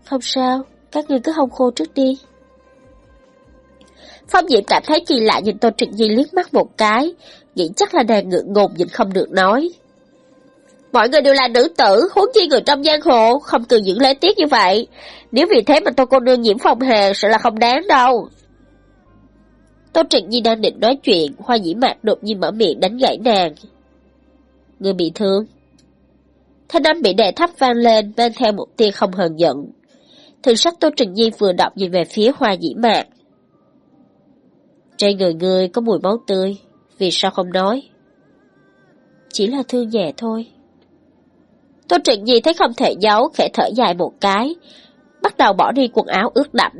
S2: Không sao, các ngươi cứ hông khô trước đi. Phong Diệm cảm thấy kỳ lạ nhìn Tô Trịnh Nhi liếc mắt một cái, nghĩ chắc là nàng ngượng ngùng nhìn không được nói. Mọi người đều là nữ tử, huống chi người trong giang hồ, không cần những lễ tiết như vậy. Nếu vì thế mà tôi cô nương nhiễm phong hề, sẽ là không đáng đâu. Tô Trịnh Nhi đang định nói chuyện, hoa dĩ mạc đột nhiên mở miệng đánh gãy nàng. Người bị thương. Thanh âm bị đè thấp vang lên, mang theo một tia không hờn giận. Thường sắc Tô Trịnh Nhi vừa đọc nhìn về phía hoa dĩ mạc. Trên người người có mùi máu tươi, vì sao không nói? Chỉ là thương nhẹ thôi. Tô Trịnh Nhi thấy không thể giấu, khẽ thở dài một cái, bắt đầu bỏ đi quần áo ướt đẫm.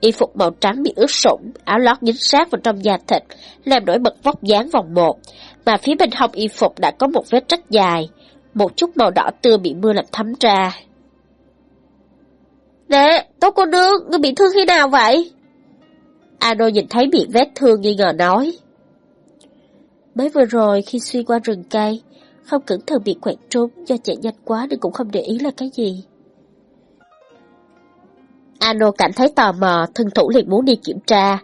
S2: Y phục màu trắng bị ướt sũng, áo lót dính sát vào trong da thịt, làm nổi bật vóc dáng vòng một, mà phía bên hông y phục đã có một vết rất dài, một chút màu đỏ tươi bị mưa làm thấm ra. Nè, tốt cô nương, ngươi bị thương khi nào vậy? Ano nhìn thấy miệng vết thương nghi ngờ nói.
S1: Mới vừa rồi khi xuyên qua rừng cây, không cẩn thận bị quẹt trốn do chạy nhanh quá nên cũng không để ý là cái gì.
S2: Ano cảm thấy tò mò, thân thủ liền muốn đi kiểm tra.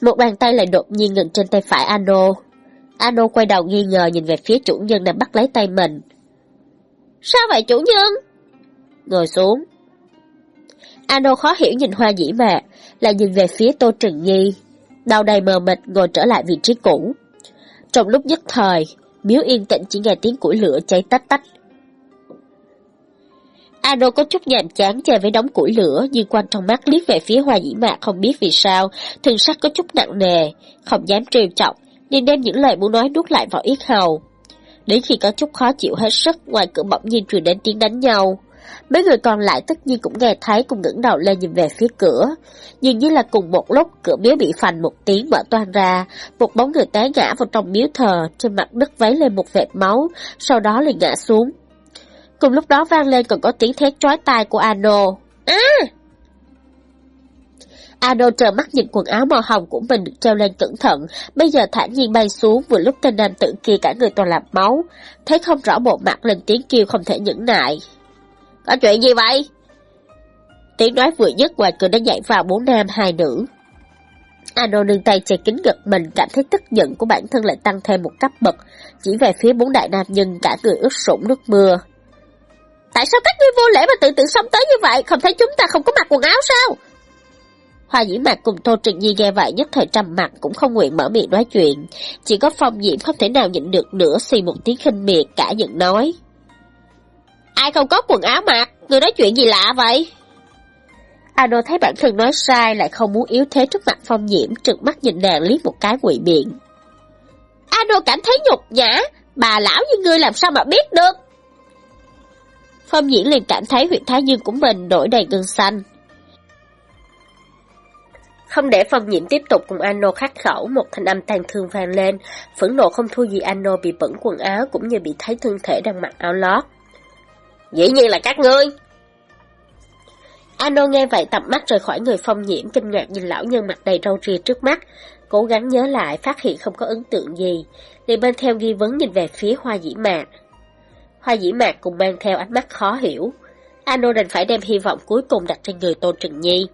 S2: Một bàn tay lại đột nhiên ngừng trên tay phải Ano. Ano quay đầu nghi ngờ nhìn về phía chủ nhân đang bắt lấy tay mình. Sao vậy chủ nhân? Ngồi xuống. Ano khó hiểu nhìn hoa dĩ mạc, lại nhìn về phía Tô Trừng Nhi. Đầu đầy mờ mịt ngồi trở lại vị trí cũ. Trong lúc nhất thời, miếu yên tĩnh chỉ nghe tiếng củi lửa cháy tách tách. Ano có chút nhàm chán chơi với đống củi lửa, nhưng quanh trong mắt liếc về phía hoa dĩ mạc không biết vì sao, thường sắc có chút nặng nề, không dám trêu trọng, nên đem những lời muốn nói nuốt lại vào yết hầu. Đến khi có chút khó chịu hết sức, ngoài cửa bỗng nhiên truyền đến tiếng đánh nhau. Mấy người còn lại tất nhiên cũng nghe thấy cùng ngẩng đầu lên nhìn về phía cửa. Dường như là cùng một lúc cửa miếu bị phành một tiếng mở toan ra, một bóng người té ngã vào trong miếu thờ, trên mặt đất váy lên một vệt máu, sau đó liền ngã xuống. Cùng lúc đó vang lên còn có tiếng thét chói tai của Ano. À! Ano trợn mắt nhìn quần áo màu hồng của mình được treo lên cẩn thận, bây giờ thản nhiên bay xuống vừa lúc tên nam tử kia cả người toàn làm máu. Thấy không rõ bộ mặt lên tiếng kêu không thể nhẫn nại. Có chuyện gì vậy? Tiếng nói vừa dứt ngoài cửa đã nhảy vào bốn nam hai nữ. Ano nương tay che kính gật mình cảm thấy tức giận của bản thân lại tăng thêm một cấp bậc, chỉ về phía bốn đại nam nhân cả người ướt sũng nước mưa. Tại sao các ngươi vô lễ mà tự tự sống tới như vậy, không thấy chúng ta không có mặc quần áo sao? Hoa dĩ mạc cùng Tô Trịnh Nhi nghe vậy nhất thời trầm mặt cũng không nguyện mở miệng nói chuyện. Chỉ có phong diễm không thể nào nhịn được nữa xì một tiếng khinh miệt cả giận nói. Ai không có quần áo mặc, người nói chuyện gì lạ vậy? Ano thấy bản thân nói sai lại không muốn yếu thế trước mặt phong diễm trừng mắt nhìn nàng liếc một cái quỵ miệng. Ano cảm thấy nhục nhã, bà lão như ngươi làm sao mà biết được? Phong diễn liền cảm thấy huyện Thái Dương của mình đổi đầy gân xanh. Không để Phong Nhiễm tiếp tục cùng Ano khắc khẩu, một thanh âm tàn thương vang lên, phẫn nộ không thua gì Ano bị bẩn quần áo cũng như bị thấy thân thể đang mặc áo lót. Dĩ nhiên là các ngươi! Ano nghe vậy tập mắt rời khỏi người Phong Nhiễm kinh ngạc nhìn lão nhân mặt đầy râu ria trước mắt, cố gắng nhớ lại phát hiện không có ấn tượng gì, liền bên theo ghi vấn nhìn về phía hoa dĩ mạc. Hoa dĩ mạc cùng mang theo ánh mắt khó hiểu. Ano đành phải đem hy vọng cuối cùng đặt trên người Tô Trừng Nhi.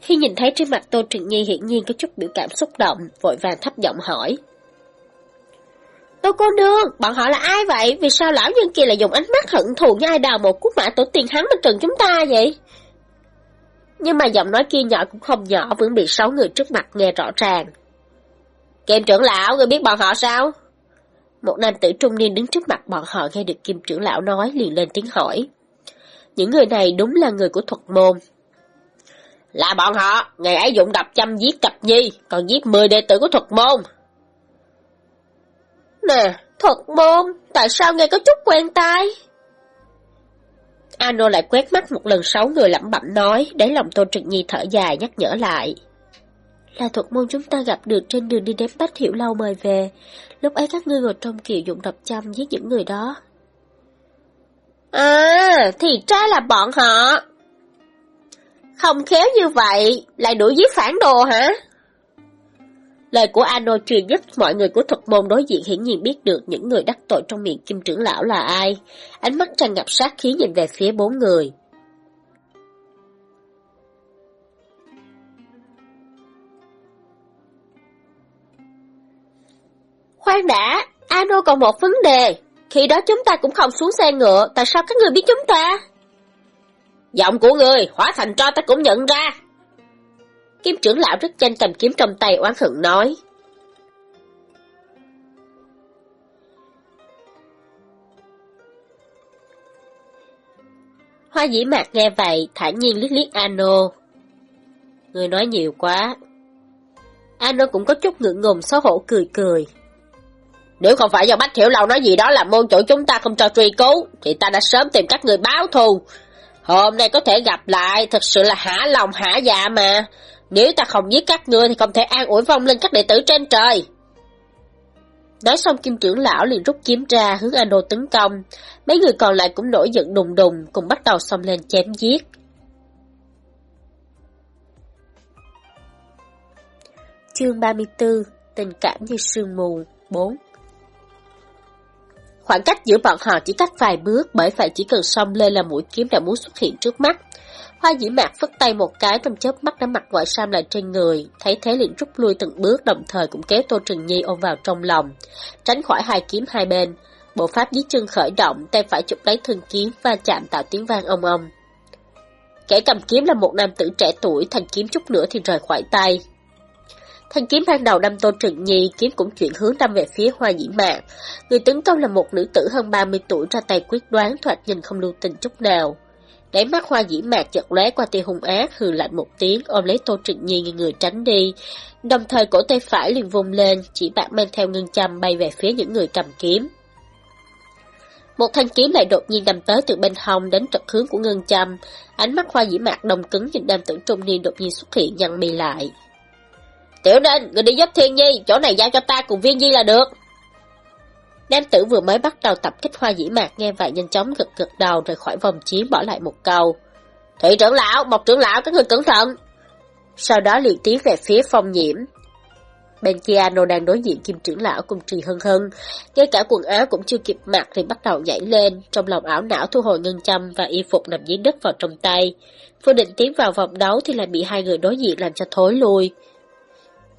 S2: Khi nhìn thấy trên mặt Tô Trừng Nhi hiển nhiên có chút biểu cảm xúc động, vội vàng thấp giọng hỏi. Tô cô nương, bọn họ là ai vậy? Vì sao lão nhân kia lại dùng ánh mắt hận thù như ai đào một cút mã tổ tiên hắn bên trần chúng ta vậy? Nhưng mà giọng nói kia nhỏ cũng không nhỏ vẫn bị sáu người trước mặt nghe rõ ràng. Kiệm trưởng lão, người biết bọn họ sao? Một nam tử trung niên đứng trước mặt bọn họ nghe được kim trưởng lão nói liền lên tiếng hỏi. Những người này đúng là người của thuật môn. Là bọn họ, ngày ấy dụng đập chăm giết cặp nhi, còn giết 10 đệ tử của thuật môn. Nè, thuật môn, tại sao nghe có chút quen tai? Ano lại quét mắt một lần sáu người lẩm bẩm nói, để lòng Tô Trực Nhi thở dài nhắc nhở lại. Là thuật môn chúng ta gặp được trên đường đi đến Bách Hiểu Lâu mời về, lúc ấy các ngươi ngồi trong kiều dụng độc chăm giết những người đó. À, thì ra là bọn họ. Không khéo như vậy, lại đuổi giết phản đồ hả? Lời của Ano truyền nhất mọi người của thuật môn đối diện hiển nhiên biết được những người đắc tội trong miệng kim trưởng lão là ai. Ánh mắt tràn ngập sát khí nhìn về phía bốn người. Khoan đã, Ano còn một vấn đề. Khi đó chúng ta cũng không xuống xe ngựa, tại sao các người biết chúng ta? Giọng của người, hóa thành cho ta cũng nhận ra. Kim trưởng lão rất nhanh cầm kiếm trong tay oán hận nói. Hoa dĩ mạc nghe vậy, thản nhiên liếc liếc Ano. Người nói nhiều quá. Ano cũng có chút ngượng ngùng xấu hổ cười cười. Nếu không phải do Bách Hiểu Lâu nói gì đó là môn chủ chúng ta không cho truy cứu, thì ta đã sớm tìm các người báo thù. Hôm nay có thể gặp lại, thật sự là hả lòng hả dạ mà. Nếu ta không giết các ngươi thì không thể an ủi vong linh các đệ tử trên trời. Nói xong kim trưởng lão liền rút kiếm ra hướng Ano tấn công. Mấy người còn lại cũng nổi giận đùng đùng cùng bắt đầu xông lên chém giết.
S1: Chương 34 Tình cảm như sương mù 4
S2: Khoảng cách giữa bọn họ chỉ cách vài bước bởi vậy chỉ cần xông lên là mũi kiếm đã muốn xuất hiện trước mắt. Hoa dĩ mạc phất tay một cái trong chớp mắt đã mặc ngoại sam lại trên người, thấy thế liền rút lui từng bước đồng thời cũng kéo Tô Trừng Nhi ôm vào trong lòng, tránh khỏi hai kiếm hai bên. Bộ pháp dưới chân khởi động, tay phải chụp lấy thân kiếm và chạm tạo tiếng vang ông ông. Kẻ cầm kiếm là một nam tử trẻ tuổi, thành kiếm chút nữa thì rời khỏi tay. Thanh kiếm ban đầu đâm Tô Trừng Nhi, kiếm cũng chuyển hướng đâm về phía Hoa Dĩ Mạc. Người tấn công là một nữ tử hơn 30 tuổi ra tay quyết đoán thoạt nhìn không lưu tình chút nào. Đáy mắt hoa dĩ mạc chợt lóe qua tia hung ác, hừ lạnh một tiếng, ôm lấy Tô Trịnh Nhi như người tránh đi. Đồng thời cổ tay phải liền vùng lên, chỉ bạc mang theo ngân châm bay về phía những người cầm kiếm. Một thanh kiếm lại đột nhiên đâm tới từ bên hông đến trật hướng của ngân châm. Ánh mắt hoa dĩ mạc đồng cứng nhìn nam tử trung niên đột nhiên xuất hiện nhăn mì lại. Tiểu nên, người đi giúp thiên nhi, chỗ này giao cho ta cùng viên nhi là được. Nam tử vừa mới bắt đầu tập kích hoa dĩ mạc nghe vậy nhanh chóng gật gật đầu rồi khỏi vòng chiến bỏ lại một câu. Thị trưởng lão, một trưởng lão, các người cẩn thận. Sau đó liền tiến về phía phong nhiễm. Bên kia Ano đang đối diện kim trưởng lão cùng trì hân hân. Ngay cả quần áo cũng chưa kịp mặc thì bắt đầu nhảy lên. Trong lòng ảo não thu hồi ngân châm và y phục nằm dưới đất vào trong tay. Vừa định tiến vào vòng đấu thì lại bị hai người đối diện làm cho thối lui.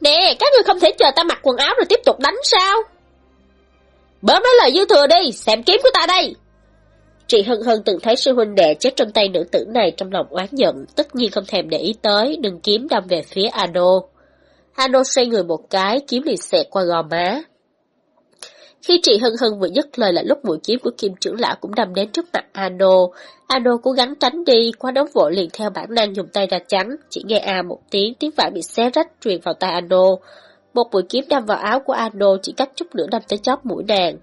S2: Nè, các người không thể chờ ta mặc quần áo rồi tiếp tục đánh sao? Bớm nói lời dư thừa đi, xem kiếm của ta đây. Chị Hân Hân từng thấy sư huynh đệ chết trong tay nữ tử này trong lòng oán giận, tất nhiên không thèm để ý tới, đừng kiếm đâm về phía Ano. Ano xoay người một cái, kiếm liền xẹt qua gò má. Khi chị Hân Hân vừa dứt lời là lúc mũi kiếm của kim trưởng lão cũng đâm đến trước mặt Ano. Ano cố gắng tránh đi, quá đống vội liền theo bản năng dùng tay ra chắn, chỉ nghe a một tiếng, tiếng vải bị xé rách truyền vào tay Ano. Một mũi kiếm đâm vào áo của Ano chỉ cách chút nữa đâm tới chóp mũi nàng.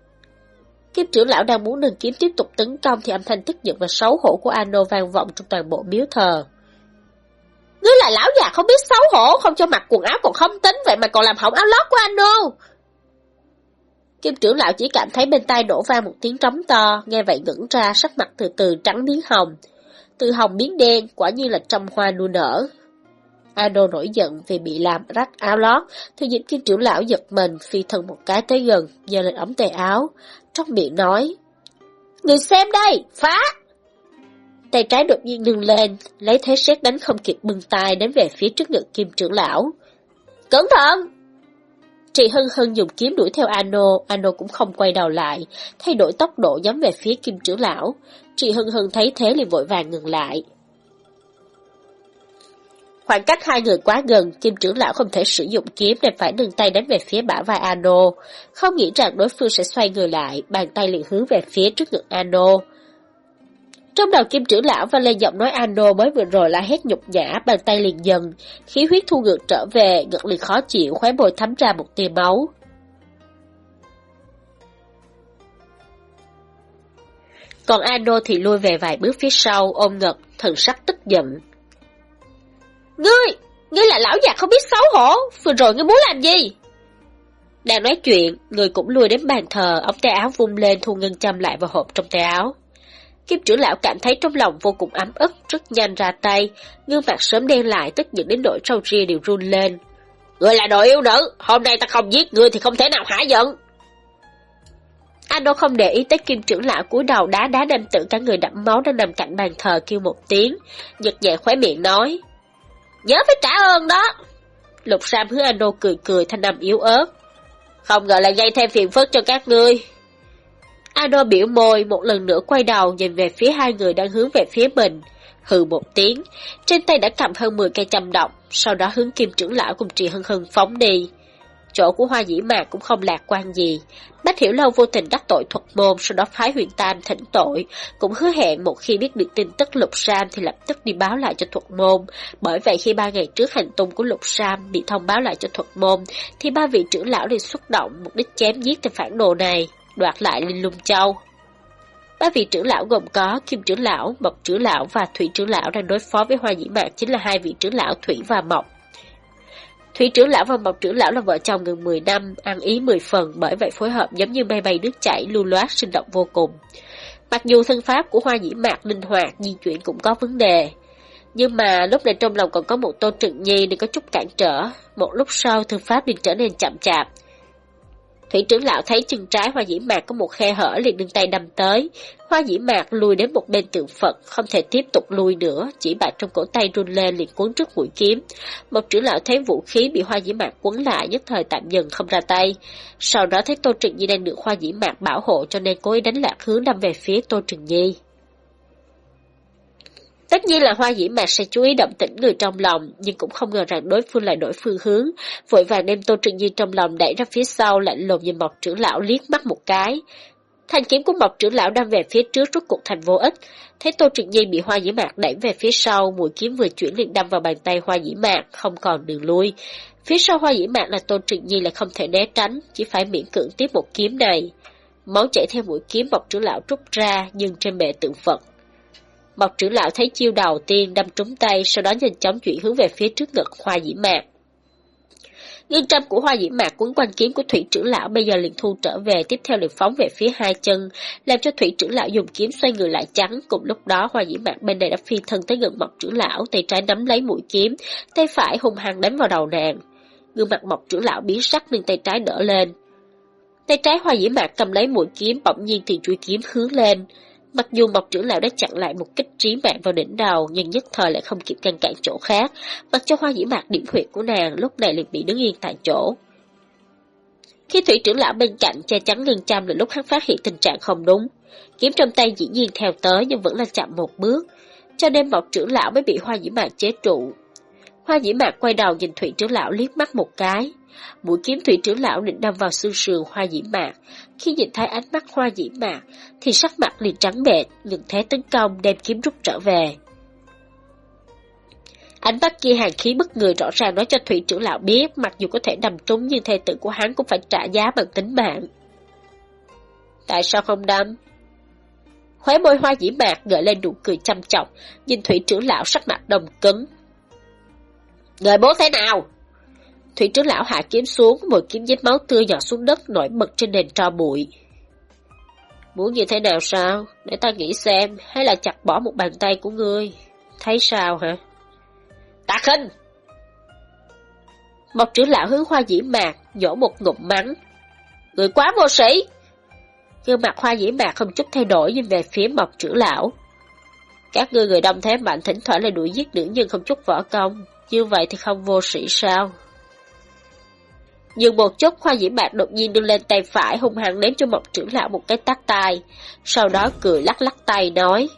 S2: Kim trưởng lão đang muốn nâng kiếm tiếp tục tấn công thì âm thanh tức giận và xấu hổ của Ano vang vọng trong toàn bộ miếu thờ. Ngươi là lão già không biết xấu hổ, không cho mặc quần áo còn không tính vậy mà còn làm hỏng áo lót của Ano. Kim trưởng lão chỉ cảm thấy bên tai đổ vang một tiếng trống to, nghe vậy ngẩn ra sắc mặt từ từ trắng biến hồng. Từ hồng biến đen, quả như là trăm hoa nu nở. Ado nổi giận vì bị làm rách áo lót, thì nhìn kim trưởng lão giật mình phi thân một cái tới gần, giơ lên ống tay áo, trong miệng nói. Người xem đây, phá! Tay trái đột nhiên nâng lên, lấy thế xét đánh không kịp bưng tay đến về phía trước ngực kim trưởng lão. Cẩn thận! Trị Hân Hân dùng kiếm đuổi theo Ano, Ano cũng không quay đầu lại, thay đổi tốc độ nhắm về phía kim trưởng lão. Trị Hân Hân thấy thế liền vội vàng ngừng lại. Khoảng cách hai người quá gần, kim trưởng lão không thể sử dụng kiếm nên phải nâng tay đánh về phía bả vai Ano. Không nghĩ rằng đối phương sẽ xoay người lại, bàn tay liền hướng về phía trước ngực Ano. Trong đầu kim trưởng lão và lên giọng nói Ano mới vừa rồi là hét nhục nhã, bàn tay liền dần, khí huyết thu ngược trở về, ngực liền khó chịu, khóe môi thấm ra một tia máu. Còn Ano thì lui về vài bước phía sau, ôm ngực, thần sắc tức giận. Ngươi, ngươi là lão già không biết xấu hổ, vừa rồi ngươi muốn làm gì? Đang nói chuyện, người cũng lui đến bàn thờ, ống tay áo vung lên thu ngân châm lại vào hộp trong tay áo. Kim trưởng lão cảm thấy trong lòng vô cùng ấm ức, rất nhanh ra tay, gương mặt sớm đen lại tức giận đến nỗi râu ria đều run lên. Người là đội yêu nữ, hôm nay ta không giết người thì không thể nào hả giận. Anh đâu không để ý tới kim trưởng lão cúi đầu đá đá nam tử cả người đẫm máu đang nằm cạnh bàn thờ kêu một tiếng, giật nhẹ khóe miệng nói. Nhớ phải trả ơn đó. Lục Sam hứa Ano cười cười thanh âm yếu ớt. Không ngờ là gây thêm phiền phức cho các ngươi. Ano biểu môi một lần nữa quay đầu nhìn về phía hai người đang hướng về phía mình. Hừ một tiếng, trên tay đã cầm hơn 10 cây châm động, sau đó hướng kim trưởng lão cùng trì hân hân phóng đi. Chỗ của hoa dĩ mạc cũng không lạc quan gì. Bách Hiểu Lâu vô tình đắc tội thuật môn, sau đó phái huyền tam thỉnh tội, cũng hứa hẹn một khi biết được tin tức Lục Sam thì lập tức đi báo lại cho thuật môn. Bởi vậy khi ba ngày trước hành tung của Lục Sam bị thông báo lại cho thuật môn, thì ba vị trưởng lão liền xúc động mục đích chém giết tên phản đồ này, đoạt lại Linh Lung Châu. Ba vị trưởng lão gồm có Kim trưởng lão, Mộc trưởng lão và Thủy trưởng lão đang đối phó với Hoa Dĩ Mạc chính là hai vị trưởng lão Thủy và Mộc.
S1: Thủy trưởng lão và Mộc trưởng lão là vợ chồng gần 10 năm, ăn ý 10 phần, bởi vậy phối hợp giống như bay bay nước chảy, lưu loát, sinh động vô cùng. Mặc dù thân pháp của hoa dĩ mạc linh hoạt, di chuyển cũng có vấn đề. Nhưng mà lúc này trong lòng còn có một tô trừng nhi nên có chút cản trở. Một lúc sau thân pháp liền trở nên chậm chạp. Thủy trưởng lão thấy chân trái hoa dĩ mạc có một khe hở liền đưa tay đâm tới. Hoa dĩ mạc lùi đến một bên tượng Phật, không thể tiếp tục lùi nữa, chỉ bạc trong cổ tay run lên liền cuốn trước mũi kiếm. Một trưởng lão thấy vũ khí bị hoa dĩ mạc quấn lại nhất thời tạm dừng không ra tay. Sau đó thấy Tô Trừng Nhi đang được hoa dĩ mạc bảo hộ cho nên cố ý đánh lạc hướng đâm về phía Tô Trừng Nhi. Tất nhiên là hoa dĩ mạc sẽ chú ý động tĩnh người trong lòng, nhưng cũng không ngờ rằng đối phương lại đổi phương hướng. Vội vàng đem Tô Trừng Nhi trong lòng đẩy ra phía sau, lạnh lùng nhìn Mộc trưởng lão liếc mắt một cái. Thanh kiếm của Mộc trưởng lão đang về phía trước rút cục thành vô ích. Thấy Tô Trừng Nhi bị hoa dĩ mạc đẩy về phía sau, mũi kiếm vừa chuyển liền đâm vào bàn tay hoa dĩ mạc, không còn đường lui. Phía sau hoa dĩ mạc là Tô Trừng Nhi lại không thể né tránh, chỉ phải miễn cưỡng tiếp một kiếm này. Máu chảy theo mũi kiếm Mộc trưởng lão rút ra, nhưng trên bệ tượng Phật Mộc trưởng lão thấy chiêu đầu tiên đâm trúng tay, sau đó nhanh chóng chuyển hướng về phía trước ngực hoa dĩ mạc. Ngân trăm của hoa dĩ mạc quấn quanh kiếm của thủy trưởng lão bây giờ liền thu trở về, tiếp theo liền phóng về phía hai chân, làm cho thủy trưởng lão dùng kiếm xoay người lại chắn. Cùng lúc đó hoa dĩ mạc bên này đã phi thân tới gần mộc trưởng lão, tay trái nắm lấy mũi kiếm, tay phải hung hăng đánh vào đầu nàng. Gương mặt mộc trưởng lão biến sắc nên tay trái đỡ lên. Tay trái hoa dĩ mạc cầm lấy mũi kiếm bỗng nhiên thì chuôi kiếm hướng lên. Mặc dù Mộc trưởng lão đã chặn lại một kích trí mạng vào đỉnh đầu, nhưng nhất thời lại không kịp ngăn cản chỗ khác, mặc cho hoa dĩ mạc điểm huyệt của nàng lúc này liền bị đứng yên tại chỗ. Khi thủy trưởng lão bên cạnh che chắn ngân chăm là lúc hắn phát hiện tình trạng không đúng. Kiếm trong tay dĩ nhiên theo tới nhưng vẫn là chậm một bước, cho nên Mộc trưởng lão mới bị hoa dĩ mạc chế trụ. Hoa dĩ mạc quay đầu nhìn thủy trưởng lão liếc mắt một cái, Mũi kiếm thủy trưởng lão định đâm vào xương sườn hoa dĩ mạc. Khi nhìn thấy ánh mắt hoa dĩ mạc, thì sắc mặt liền trắng bệch, ngừng thế tấn công đem kiếm rút trở về. Ánh mắt kia hàng khí bất người rõ ràng nói cho thủy trưởng lão biết, mặc dù có thể đâm trúng nhưng thê tử của hắn cũng phải trả giá bằng tính mạng. Tại sao không đâm? Khóe môi hoa dĩ mạc gợi lên nụ cười chăm chọc, nhìn thủy trưởng lão sắc mặt đồng cứng. Người bố thế nào? Thủy trưởng lão hạ kiếm xuống, một kiếm dính máu tươi nhỏ xuống đất nổi bật trên nền tro bụi. Muốn như thế nào sao? Để ta nghĩ xem, hay là chặt bỏ một bàn tay của ngươi? Thấy sao hả? Ta khinh! Một trưởng lão hướng hoa dĩ mạc, nhổ một ngụm mắng. Người quá vô sĩ! Gương mặt hoa dĩ mạc không chút thay đổi nhìn về phía mộc trưởng lão. Các ngươi người đông thế mạnh thỉnh thoảng lại đuổi giết nữ nhưng không chút võ công. Như vậy thì không vô sĩ sao? Nhưng một chút hoa dĩ mạc đột nhiên đưa lên tay phải hung hăng ném cho một trưởng lão một cái tát tay, sau đó cười lắc lắc tay nói.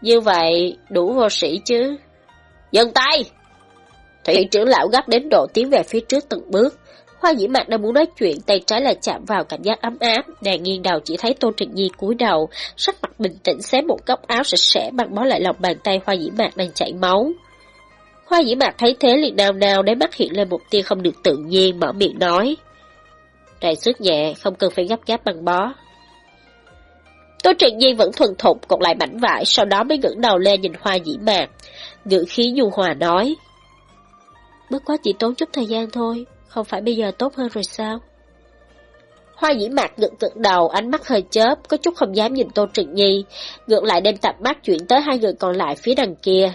S1: Như vậy, đủ vô sĩ chứ. Dừng tay! Thủy trưởng lão gấp đến độ tiến về phía trước từng bước. Hoa dĩ mạc đang muốn nói chuyện, tay trái lại chạm vào cảm giác ấm áp. Nàng nghiêng đầu chỉ thấy Tô Trịnh Nhi cúi đầu, sắc mặt bình tĩnh xé một góc áo sạch sẽ băng bó lại lòng bàn tay hoa dĩ mạc đang chảy máu. Hoa dĩ mạc thấy thế liền nào nào để mắt hiện lên một tia không được tự nhiên mở miệng nói. Trại sức nhẹ, không cần phải gấp gáp bằng bó. Tô Trịnh Nhi vẫn thuần thục cột lại mảnh vải, sau đó mới ngẩng đầu lên nhìn hoa dĩ mạc. Ngữ khí nhu hòa nói. Bất quá chỉ tốn chút thời gian thôi, không phải bây giờ tốt hơn rồi sao? Hoa dĩ mạc ngực gật đầu, ánh mắt hơi chớp, có chút không dám nhìn Tô Trịnh Nhi, ngược lại đem tập mắt chuyển tới hai người còn lại phía đằng kia,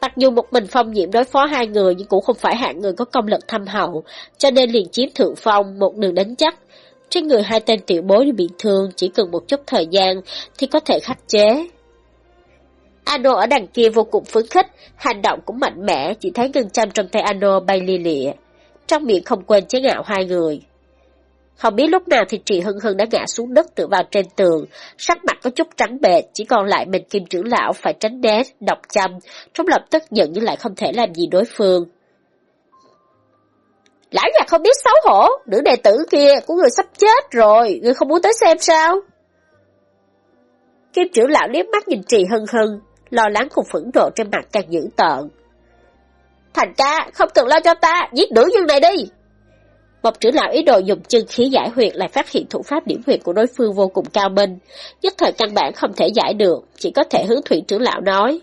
S1: Mặc dù một mình phong nhiễm đối phó hai người nhưng cũng không phải hạng người có công lực thâm hậu, cho nên liền chiếm thượng phong một đường đánh chắc. Trên người hai tên tiểu bối bị thương chỉ cần một chút thời gian thì có thể khắc chế. Ano ở đằng kia vô cùng phấn khích, hành động cũng mạnh mẽ, chỉ thấy ngân châm trong tay Ano bay li lịa. Trong miệng không quên chế ngạo hai người. Không biết lúc nào thì Trì Hưng Hưng đã ngã xuống đất tựa vào trên tường, sắc mặt có chút trắng bệch, chỉ còn lại mình kim trưởng lão phải tránh né, độc châm, trong lập tức giận nhưng lại không thể làm gì đối phương. Lão nhà không biết xấu hổ, nữ đệ tử kia của người sắp chết rồi, người không muốn tới xem sao? Kim trưởng lão liếc mắt nhìn Trì Hưng Hưng, lo lắng cùng phẫn nộ trên mặt càng dữ tợn. Thành ca, không cần lo cho ta, giết nữ nhân này đi! Mộc trưởng lão ý đồ dùng chân khí giải huyệt lại phát hiện thủ pháp điểm huyệt của đối phương vô cùng cao minh, nhất thời căn bản không thể giải được, chỉ có thể hướng thủy trưởng lão nói.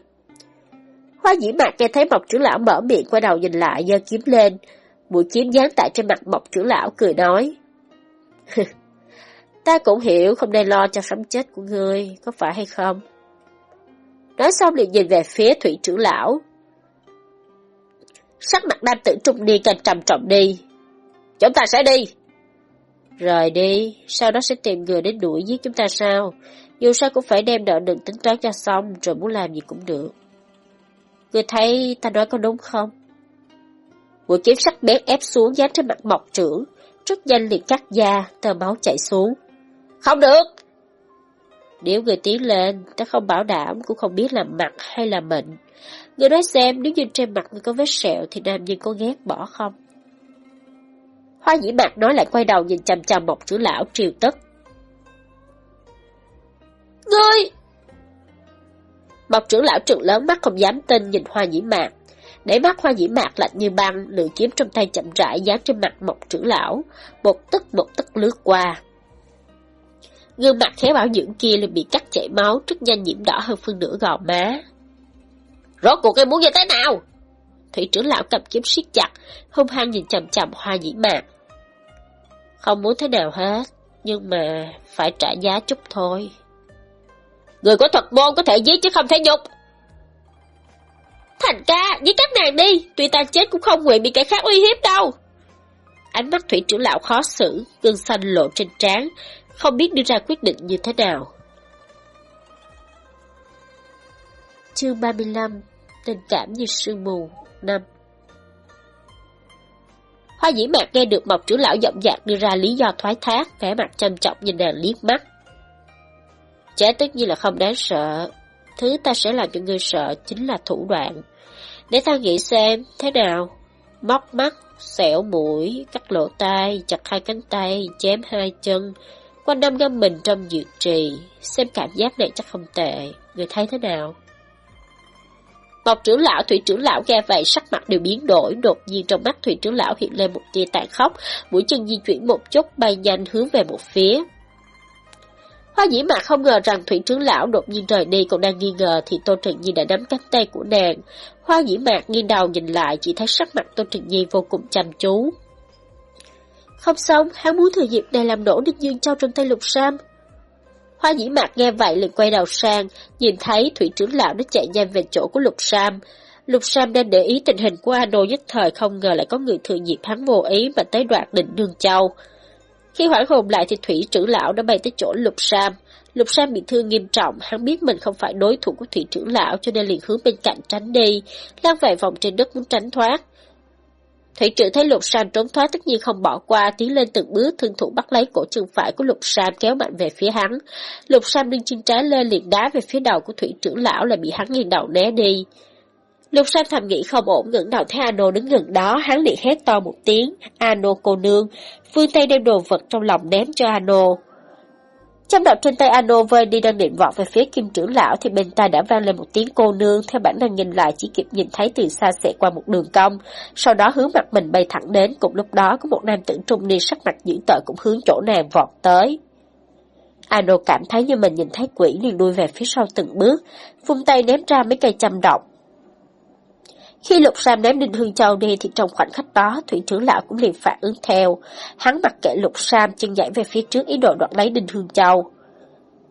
S1: Hoa dĩ mạc nghe thấy Mộc trưởng lão mở miệng quay đầu nhìn lại giơ kiếm lên. Mũi kiếm dán tại trên mặt Mộc trưởng lão cười nói. (laughs) ta cũng hiểu không nên lo cho sống chết của ngươi, có phải hay không? Nói xong liền nhìn về phía thủy trưởng lão. Sắc mặt nam tử trung niên càng trầm trọng đi. Chúng ta sẽ đi. Rời đi, sau đó sẽ tìm người đến đuổi giết chúng ta sao? Dù sao cũng phải đem nợ đừng tính toán cho xong, rồi muốn làm gì cũng được. Người thấy ta nói có đúng không? Mũi kiếm sắc bén ép xuống dán trên mặt mọc trưởng, rất nhanh liền cắt da, tờ máu chảy xuống. Không được! Nếu người tiến lên, ta không bảo đảm cũng không biết là mặt hay là mệnh. Người nói xem nếu như trên mặt người có vết sẹo thì nam nhân có ghét bỏ không? Hoa dĩ mạc nói lại quay đầu nhìn chằm chằm một chữ lão triều tất. Ngươi! Mộc trưởng lão trừng lớn mắt không dám tin nhìn hoa dĩ mạc. Để mắt hoa dĩ mạc lạnh như băng, lưỡi kiếm trong tay chậm rãi dán trên mặt mộc trưởng lão. Một tức một tức lướt qua. Gương mặt khéo bảo dưỡng kia liền bị cắt chảy máu, rất nhanh nhiễm đỏ hơn phân nửa gò má. Rốt cuộc em muốn như thế nào? Thủy trưởng lão cầm kiếm siết chặt, hung hăng nhìn chầm chầm hoa dĩ mạc. Không muốn thế nào hết, nhưng mà phải trả giá chút thôi. Người có thuật môn có thể giết chứ không thể nhục. Thành ca, giết các nàng đi, tuy ta chết cũng không nguyện bị kẻ khác uy hiếp đâu. Ánh mắt thủy trưởng lão khó xử, gương xanh lộ trên trán, không biết đưa ra quyết định như thế nào. Chương 35 Tình cảm như sương mù năm Hoa dĩ mạc nghe được mộc trưởng lão giọng dạc đưa ra lý do thoái thác, vẻ mặt trầm trọng nhìn nàng liếc mắt. trẻ tất nhiên là không đáng sợ. Thứ ta sẽ làm cho ngươi sợ chính là thủ đoạn. Để ta nghĩ xem, thế nào? Móc mắt, xẻo mũi, cắt lỗ tai, chặt hai cánh tay, chém hai chân, quanh năm ngâm mình trong dược trì, xem cảm giác này chắc không tệ, người thấy thế nào? Một trưởng lão, thủy trưởng lão nghe vậy sắc mặt đều biến đổi, đột nhiên trong mắt thủy trưởng lão hiện lên một tia tàn khốc, mũi chân di chuyển một chút bay nhanh hướng về một phía. Hoa dĩ mạc không ngờ rằng thủy trưởng lão đột nhiên rời đi còn đang nghi ngờ thì Tô Trần Nhi đã nắm cánh tay của nàng. Hoa dĩ mạc nghiêng đầu nhìn lại chỉ thấy sắc mặt Tô Trần Nhi vô cùng chăm chú. Không xong, hắn muốn thừa dịp này làm nổ Đinh Dương Châu trong tay lục sam. Hoa dĩ mạc nghe vậy liền quay đầu sang, nhìn thấy thủy trưởng lão đã chạy nhanh về chỗ của lục sam. Lục Sam đang để ý tình hình của Ano nhất thời không ngờ lại có người thừa dịp hắn vô ý mà tới đoạt định đường châu. Khi hoảng hồn lại thì thủy trưởng lão đã bay tới chỗ Lục Sam. Lục Sam bị thương nghiêm trọng, hắn biết mình không phải đối thủ của thủy trưởng lão cho nên liền hướng bên cạnh tránh đi, lan vài vòng trên đất muốn tránh thoát. Thủy trưởng thấy Lục Sam trốn thoát tất nhiên không bỏ qua, tiến lên từng bước thương thủ bắt lấy cổ chân phải của Lục Sam kéo mạnh về phía hắn. Lục Sam nâng chân trái lên liền đá về phía đầu của thủy trưởng lão là bị hắn nghiêng đầu né đi. Lục Sam thầm nghĩ không ổn ngẩng đầu thấy Ano đứng gần đó, hắn liền hét to một tiếng, Ano cô nương, phương tay đem đồ vật trong lòng ném cho Ano. Trong đọc trên tay Ano vơi đi đang định vọt về phía kim trưởng lão thì bên tai đã vang lên một tiếng cô nương, theo bản năng nhìn lại chỉ kịp nhìn thấy từ xa xẹt qua một đường cong, sau đó hướng mặt mình bay thẳng đến, cùng lúc đó có một nam tử trung niên sắc mặt dữ tợn cũng hướng chỗ nàng vọt tới. Ano cảm thấy như mình nhìn thấy quỷ liền đuôi về phía sau từng bước, vung tay ném ra mấy cây châm động, khi Lục Sam ném Đinh Hương Châu đi thì trong khoảnh khắc đó, Thủy trưởng lão cũng liền phản ứng theo. Hắn mặc kệ Lục Sam chân nhảy về phía trước ý đồ đoạt lấy Đinh Hương Châu.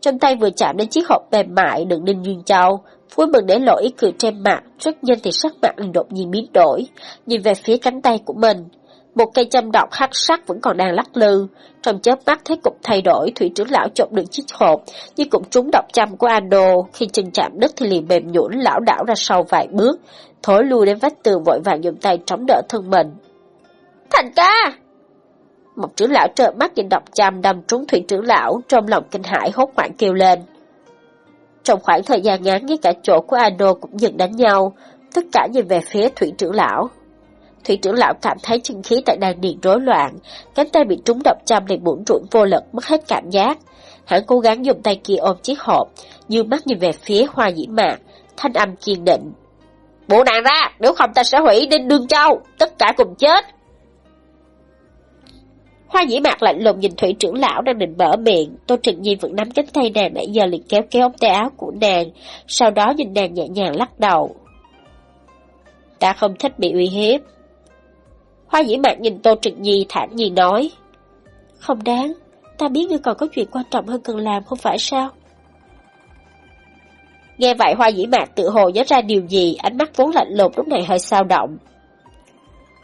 S1: Trong tay vừa chạm đến chiếc hộp mềm mại đựng Đinh Hương Châu, vui mừng để lộ ý cười trên mặt, rất nhanh thì sắc mặt liền đột nhiên biến đổi, nhìn về phía cánh tay của mình. Một cây châm độc hắc sắc vẫn còn đang lắc lư. Trong chớp mắt thấy cục thay đổi, thủy trưởng lão chộp được chiếc hộp, nhưng cũng trúng độc châm của Ando. Khi chân chạm đất thì liền mềm nhũn lão đảo ra sau vài bước, thối lui đến vách tường vội vàng dùng tay chống đỡ thân mình. Thành ca! Một trưởng lão trợn mắt nhìn độc châm đâm trúng thủy trưởng lão, trong lòng kinh hãi hốt hoảng kêu lên. Trong khoảng thời gian ngắn, ngay cả chỗ của Ando cũng dừng đánh nhau, tất cả nhìn về phía thủy trưởng lão. Thủy trưởng lão cảm thấy chân khí tại đàn điền rối loạn, cánh tay bị trúng độc châm liền bủn rủn vô lực, mất hết cảm giác. Hắn cố gắng dùng tay kia ôm chiếc hộp, như mắt nhìn về phía hoa dĩ mạc, thanh âm kiên định. Bộ nàng ra, nếu không ta sẽ hủy đinh đương châu, tất cả cùng chết. Hoa dĩ mạc lạnh lùng nhìn thủy trưởng lão đang định mở miệng, Tô Trừng Nhi vẫn nắm cánh tay nàng nãy giờ liền kéo kéo ống tay áo của nàng, sau đó nhìn nàng nhẹ nhàng lắc đầu.
S2: Ta không thích bị uy hiếp. Hoa dĩ mạc nhìn Tô Trực Nhi thản nhiên nói.
S1: Không đáng, ta biết ngươi còn có chuyện quan trọng hơn cần làm không phải sao?
S2: Nghe vậy hoa dĩ mạc tự hồ nhớ ra điều gì, ánh mắt vốn lạnh lùng lúc này hơi sao động.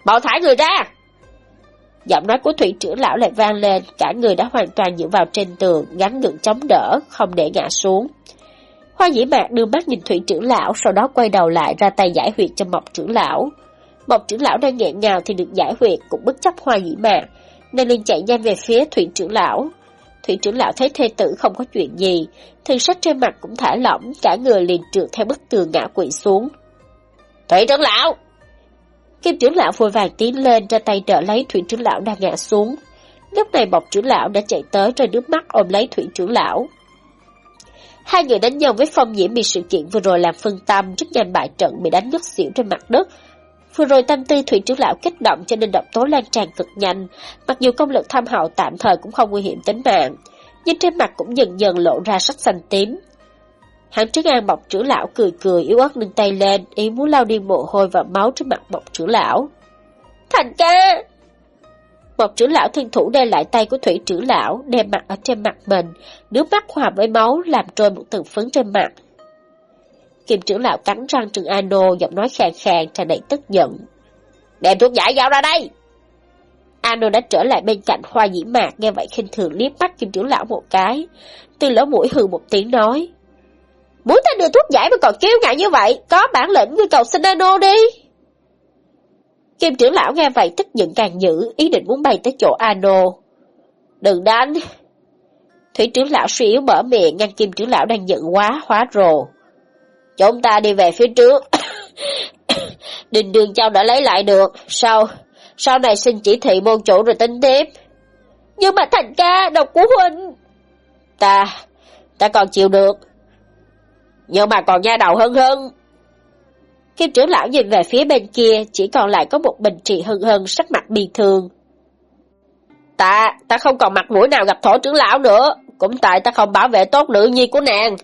S2: Bảo thả người ra! Giọng nói của thủy trưởng lão lại vang lên, cả người đã hoàn toàn dựa vào trên tường, gắn gượng chống đỡ, không để ngã xuống. Hoa dĩ mạc đưa mắt nhìn thủy trưởng lão, sau đó quay đầu lại ra tay giải huyệt cho mộc trưởng lão. Mộc trưởng lão đang nghẹn ngào thì được giải huyệt, cũng bất chấp hoa dĩ mạc, nên liền chạy nhanh về phía thủy trưởng lão. Thủy trưởng lão thấy thê tử không có chuyện gì, thân sắc trên mặt cũng thả lỏng, cả người liền trượt theo bức tường ngã quỵ xuống. Thủy trưởng lão! Kim trưởng lão vội vàng tiến lên ra tay đỡ lấy thủy trưởng lão đang ngã xuống. Lúc này bọc trưởng lão đã chạy tới rồi nước mắt ôm lấy thủy trưởng lão. Hai người đánh nhau với phong nhiễm bị sự kiện vừa rồi làm phân tâm, rất nhanh bại trận bị đánh ngất xỉu trên mặt đất. Vừa rồi tâm tư thủy trưởng lão kích động cho nên độc tố lan tràn cực nhanh, mặc dù công lực tham hậu tạm thời cũng không nguy hiểm tính mạng, nhưng trên mặt cũng dần dần lộ ra sắc xanh tím. Hắn trứng an bọc trưởng lão cười cười yếu ớt nâng tay lên, ý muốn lau đi mồ hôi và máu trên mặt bọc trưởng lão. Thành ca! Bọc trưởng lão thân thủ đe lại tay của thủy trưởng lão, đè mặt ở trên mặt mình, nước mắt hòa với máu làm trôi một tầng phấn trên mặt. Kim trưởng lão cắn răng trừng Ano, giọng nói khàn khàn, tràn đầy tức giận. Đem thuốc giải giao ra đây! Ano đã trở lại bên cạnh hoa dĩ mạc, nghe vậy khinh thường liếc mắt kim trưởng lão một cái. Từ lỗ mũi hừ một tiếng nói. Muốn ta đưa thuốc giải mà còn kêu ngại như vậy, có bản lĩnh ngươi cầu xin Ano đi. Kim trưởng lão nghe vậy tức giận càng dữ, ý định muốn bay tới chỗ Ano. Đừng đánh! Thủy trưởng lão suy yếu mở miệng ngăn kim trưởng lão đang giận quá, hóa rồ. Chúng ta đi về phía trước. (coughs) Đình đường châu đã lấy lại được, sau, sau này xin chỉ thị môn chủ rồi tính tiếp. Nhưng mà thành ca, độc của huynh. Ta, ta còn chịu được. Nhưng mà còn nha đầu hơn hơn. Kim trưởng lão nhìn về phía bên kia, chỉ còn lại có một bình trị hân hân sắc mặt bình thường. Ta, ta không còn mặt mũi nào gặp thổ trưởng lão nữa, cũng tại ta không bảo vệ tốt nữ nhi của nàng.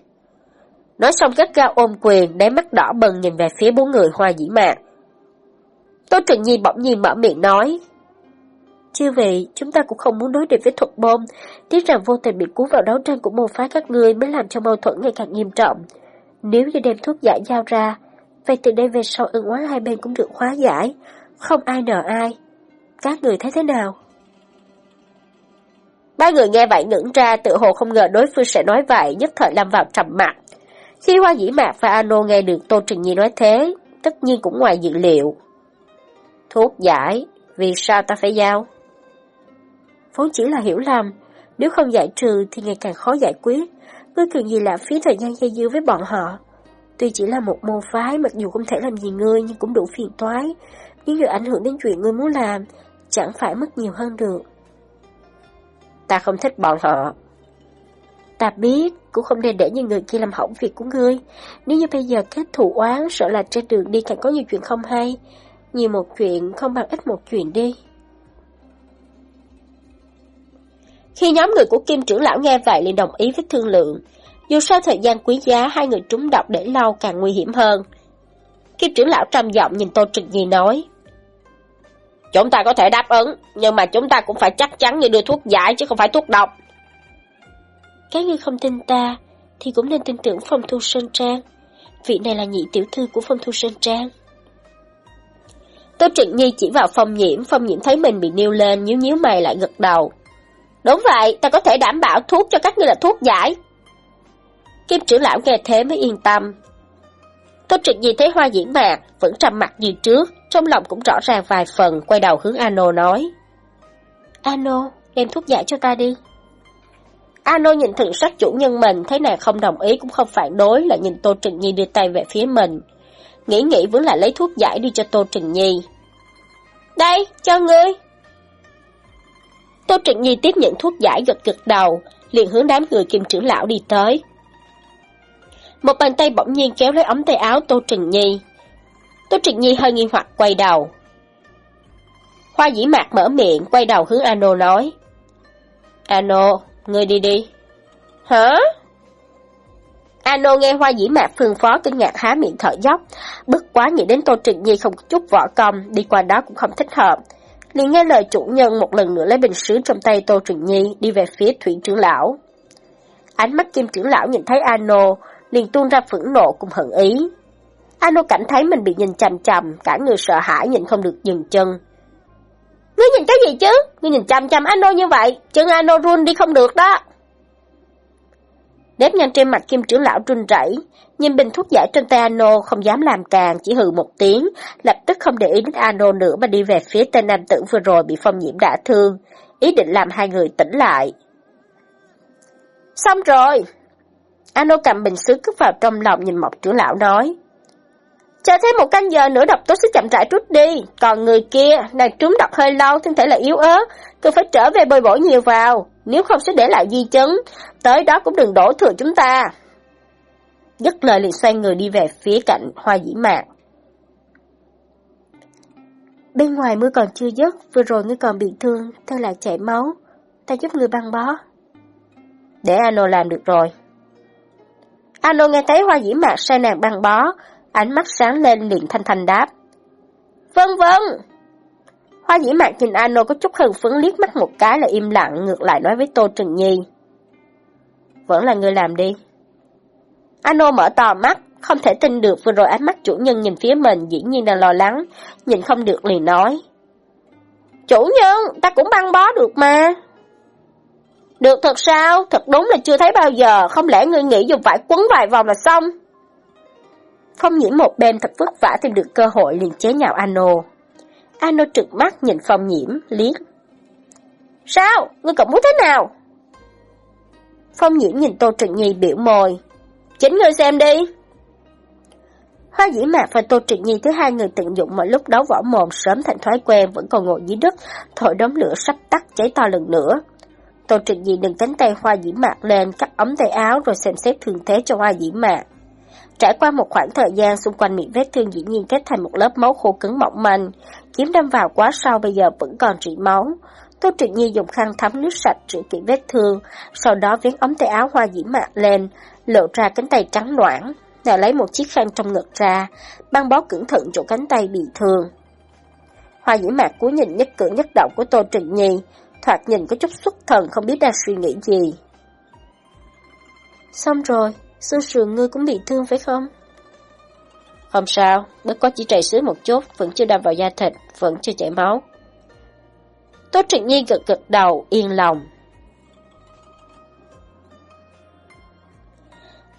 S2: Nói xong gắt gao ôm quyền, đáy mắt đỏ bừng nhìn về phía bốn người hoa dĩ mạc. Tô Trừng Nhi bỗng nhiên mở miệng nói. Chưa vậy, chúng ta cũng không muốn đối địch với thuật bom, tiếc rằng vô tình bị cuốn vào đấu tranh của môn phái các ngươi mới làm cho mâu thuẫn ngày càng nghiêm trọng. Nếu như đem thuốc giải giao ra, vậy từ đây về sau ưng oán hai bên cũng được hóa giải, không ai nợ ai. Các người thấy thế nào? Ba người nghe vậy ngẩn ra tự hồ không ngờ đối phương sẽ nói vậy, nhất thời lâm vào trầm mặt. Khi Hoa Dĩ Mạc và Ano nghe được Tô Trình Nhi nói thế, tất nhiên cũng ngoài dự liệu. Thuốc giải, vì sao ta phải giao? Vốn chỉ là hiểu lầm, nếu không giải trừ thì ngày càng khó giải quyết. Ngươi cần gì lãng phí thời gian dây dưa với bọn họ. Tuy chỉ là một môn phái mặc dù không thể làm gì ngươi nhưng cũng đủ phiền toái. Nếu như ảnh hưởng đến chuyện ngươi muốn làm, chẳng phải mất nhiều hơn được. Ta không thích bọn họ. Ta biết, cũng không nên để những người kia làm hỏng việc của ngươi. Nếu như bây giờ kết thù oán, sợ là trên đường đi càng có nhiều chuyện không hay. Nhiều một chuyện không bằng ít một chuyện đi. Khi nhóm người của Kim trưởng lão nghe vậy liền đồng ý với thương lượng. Dù sao thời gian quý giá hai người trúng độc để lâu càng nguy hiểm hơn. Kim trưởng lão trầm giọng nhìn Tô Trực Nhi nói. Chúng ta có thể đáp ứng, nhưng mà chúng ta cũng phải chắc chắn như đưa thuốc giải chứ không phải thuốc độc.
S1: Các ngươi không tin ta, thì cũng nên tin tưởng Phong Thu Sơn Trang. Vị này là nhị tiểu thư của Phong Thu Sơn Trang.
S2: Tô Trịnh Nhi chỉ vào phong nhiễm, phong nhiễm thấy mình bị nêu lên, nhíu nhíu mày lại gật đầu. Đúng vậy, ta có thể đảm bảo thuốc cho các ngươi là thuốc giải. Kim trưởng lão nghe thế mới yên tâm. Tô Trịnh Nhi thấy hoa diễn mạc, vẫn trầm mặt như trước, trong lòng cũng rõ ràng vài phần, quay đầu hướng Ano nói.
S1: Ano, đem thuốc giải cho ta đi.
S2: Ano nhìn thượng sắc chủ nhân mình, thấy nàng không đồng ý cũng không phản đối, là nhìn Tô Trừng Nhi đưa tay về phía mình. Nghĩ nghĩ vẫn là lấy thuốc giải đi cho Tô Trừng Nhi. Đây, cho ngươi. Tô Trừng Nhi tiếp nhận thuốc giải gật gật đầu, liền hướng đám người kim trưởng lão đi tới. Một bàn tay bỗng nhiên kéo lấy ống tay áo Tô Trừng Nhi. Tô Trừng Nhi hơi nghi hoặc quay đầu. Hoa dĩ mạc mở miệng, quay đầu hướng Ano nói. Ano, Ngươi đi đi. Hả? Ano nghe hoa dĩ mạc phương phó kinh ngạc há miệng thở dốc, bức quá nghĩ đến Tô Trịnh Nhi không có chút võ công, đi qua đó cũng không thích hợp. liền nghe lời chủ nhân một lần nữa lấy bình sứ trong tay Tô Trịnh Nhi đi về phía thủy trưởng lão. Ánh mắt kim trưởng lão nhìn thấy Ano, liền tuôn ra phẫn nộ cùng hận ý. Ano cảm thấy mình bị nhìn chằm chằm, cả người sợ hãi nhìn không được dừng chân. Ngươi nhìn cái gì chứ? Ngươi nhìn chằm chằm Ano như vậy, chân Ano run đi không được đó. Nếp nhanh trên mặt kim trưởng lão run rẩy, nhìn bình thuốc giải trên tay Ano không dám làm càng, chỉ hừ một tiếng, lập tức không để ý đến Ano nữa mà đi về phía tên nam tử vừa rồi bị phong nhiễm đả thương, ý định làm hai người tỉnh lại. Xong rồi! Ano cầm bình sứ cất vào trong lòng nhìn mọc trưởng lão nói. Chờ thêm một canh giờ nữa độc tố sẽ chậm rãi rút đi, còn người kia, nàng trúng độc hơi lâu, thân thể là yếu ớt, cần phải trở về bồi bổ nhiều vào, nếu không sẽ để lại di chứng, tới đó cũng đừng đổ thừa chúng ta. Dứt lời liền xoay người đi về phía cạnh hoa dĩ mạc.
S1: Bên ngoài mưa còn chưa dứt, vừa rồi ngươi còn bị thương, theo lại chảy máu, ta giúp ngươi băng bó.
S2: Để Ano làm được rồi. Ano nghe thấy hoa dĩ mạc sai nàng băng bó, ánh mắt sáng lên liền thanh thanh đáp. Vâng vâng. Hoa dĩ mạc nhìn Ano có chút hừng phấn liếc mắt một cái là im lặng ngược lại nói với Tô Trừng Nhi. Vẫn là người làm đi. Ano mở to mắt, không thể tin được vừa rồi ánh mắt chủ nhân nhìn phía mình dĩ nhiên đang lo lắng, nhìn không được liền nói. Chủ nhân, ta cũng băng bó được mà. Được thật sao? Thật đúng là chưa thấy bao giờ, không lẽ ngươi nghĩ dùng vải quấn vài vòng là xong? Phong nhiễm một bên thật vất vả tìm được cơ hội liền chế nhạo Ano. Ano trực mắt nhìn phong nhiễm, liếc. Sao? Ngươi còn muốn thế nào? Phong nhiễm nhìn Tô Trịnh Nhi biểu môi. Chính ngươi xem đi. Hoa dĩ mạc và Tô Trịnh Nhi thứ hai người tận dụng mọi lúc đấu võ mồm sớm thành thói quen vẫn còn ngồi dưới đất, thổi đống lửa sắp tắt cháy to lần nữa. Tô Trịnh Nhi đừng cánh tay hoa dĩ mạc lên, cắt ống tay áo rồi xem xét thương thế cho hoa dĩ mạc. Trải qua một khoảng thời gian xung quanh miệng vết thương dĩ nhiên kết thành một lớp máu khô cứng mỏng manh, kiếm đâm vào quá sâu bây giờ vẫn còn rỉ máu. Tô Trịnh Nhi dùng khăn thấm nước sạch rửa kỹ vết thương, sau đó vén ống tay áo hoa dĩ mạc lên, lộ ra cánh tay trắng loãng. Nàng lấy một chiếc khăn trong ngực ra, băng bó cẩn thận chỗ cánh tay bị thương. Hoa dĩ mạc cúi nhìn nhất cử nhất động của Tô Trịnh Nhi, thoạt nhìn có chút xuất thần không biết đang suy nghĩ gì.
S1: Xong rồi, xương sườn ngươi cũng bị thương phải không?
S2: Không sao, bất có chỉ chảy xứ một chút, vẫn chưa đâm vào da thịt, vẫn chưa chảy máu. Tô Trịnh Nhi gật gật đầu, yên lòng.